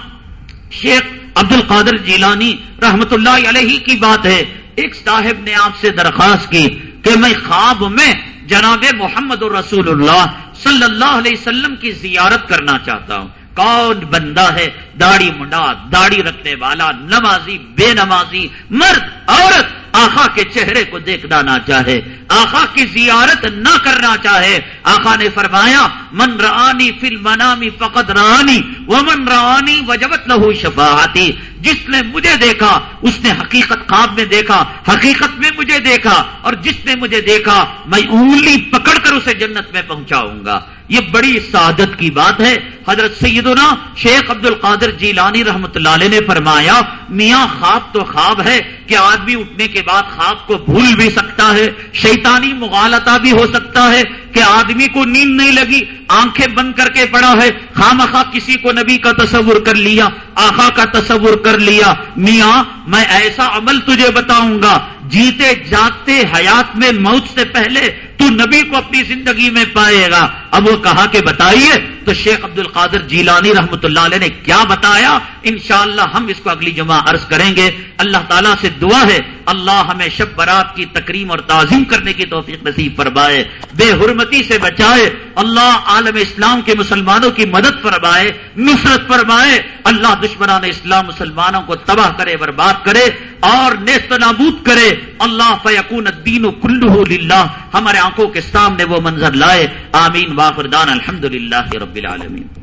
شیخ عبد القادر جیلانی رحمت اللہ علیہ کی بات ہے۔ ایک صاحب نے آپ سے درخواست کی کہ میں خواب میں جناب محمد الرسول اللہ صلی اللہ علیہ وسلم کی زیارت کرنا چاہتا ہوں۔ کون بندہ ہے؟ داڑھی منڈا، داڑھی رکھنے والا، نمازی، بے نمازی، مرد، عورت، آخا کے چہرے کو دیکھنا نہ چاہے، آخا کی زیارت نہ کرنا چاہے۔ آخا نے فرمایا، من رانی فل منامی فقط رانی وہ من رانی وجبت لہو شفاعتی۔ جس نے مجھے دیکھا، اس نے حقیقت خواب میں دیکھا، حقیقت میں مجھے دیکھا، اور جس نے مجھے دیکھا، میں انگلی پکڑ کر اسے جنت میں پہنچاؤں گا۔ یہ بڑی سعادت کی بات ہے۔ حضرت سیدنا شیخ عبد القادر جیلانی رحمت اللہ علیہ نے فرمایا، میاں خواب تو خواب ہے کہ آدمی اٹھنے کے بعد خواب کو بھول بھی سکتا ہے، شیطانی مغالتا بھی ہو سکتا ہے کہ آدمی کو نیند نہیں لگی، آنکھیں بند کر کے پڑا ہے، خامخواہ کسی کو نبی کا تصور کر لیا آخا کا تصور کر لیا۔ میاں، میں ایسا عمل تجھے بتاؤں گا، جیتے جاگتے حیات میں موت سے پہلے تو نبی کو اپنی زندگی میں پائے گا۔ اب وہ کہا کہ بتائیے تو شیخ عبد القادر جیلانی رحمت اللہ علیہ نے کیا بتایا؟ انشاءاللہ ہم اس کو اگلی جمعہ عرض کریں گے۔ اللہ تعالیٰ سے دعا ہے۔ اللہ ہمیں شب برات کی تکریم اور تعظیم کرنے کی توفیق نصیب فرمائے۔ بے حرمتی سے بچائے۔ اللہ عالم اسلام کے مسلمانوں کی مدد فرمائے۔ نصرت فرمائے۔ اللہ دشمنان اسلام مسلمانوں کو تباہ کرے، برباد کرے اور نیست نابود کرے۔ اللہ فیقون الدین و کلو للہ۔ ہمارے آنکھوں کے سامنے وہ منظر لائے آمین واخردان الحمد للہ رب العالمین۔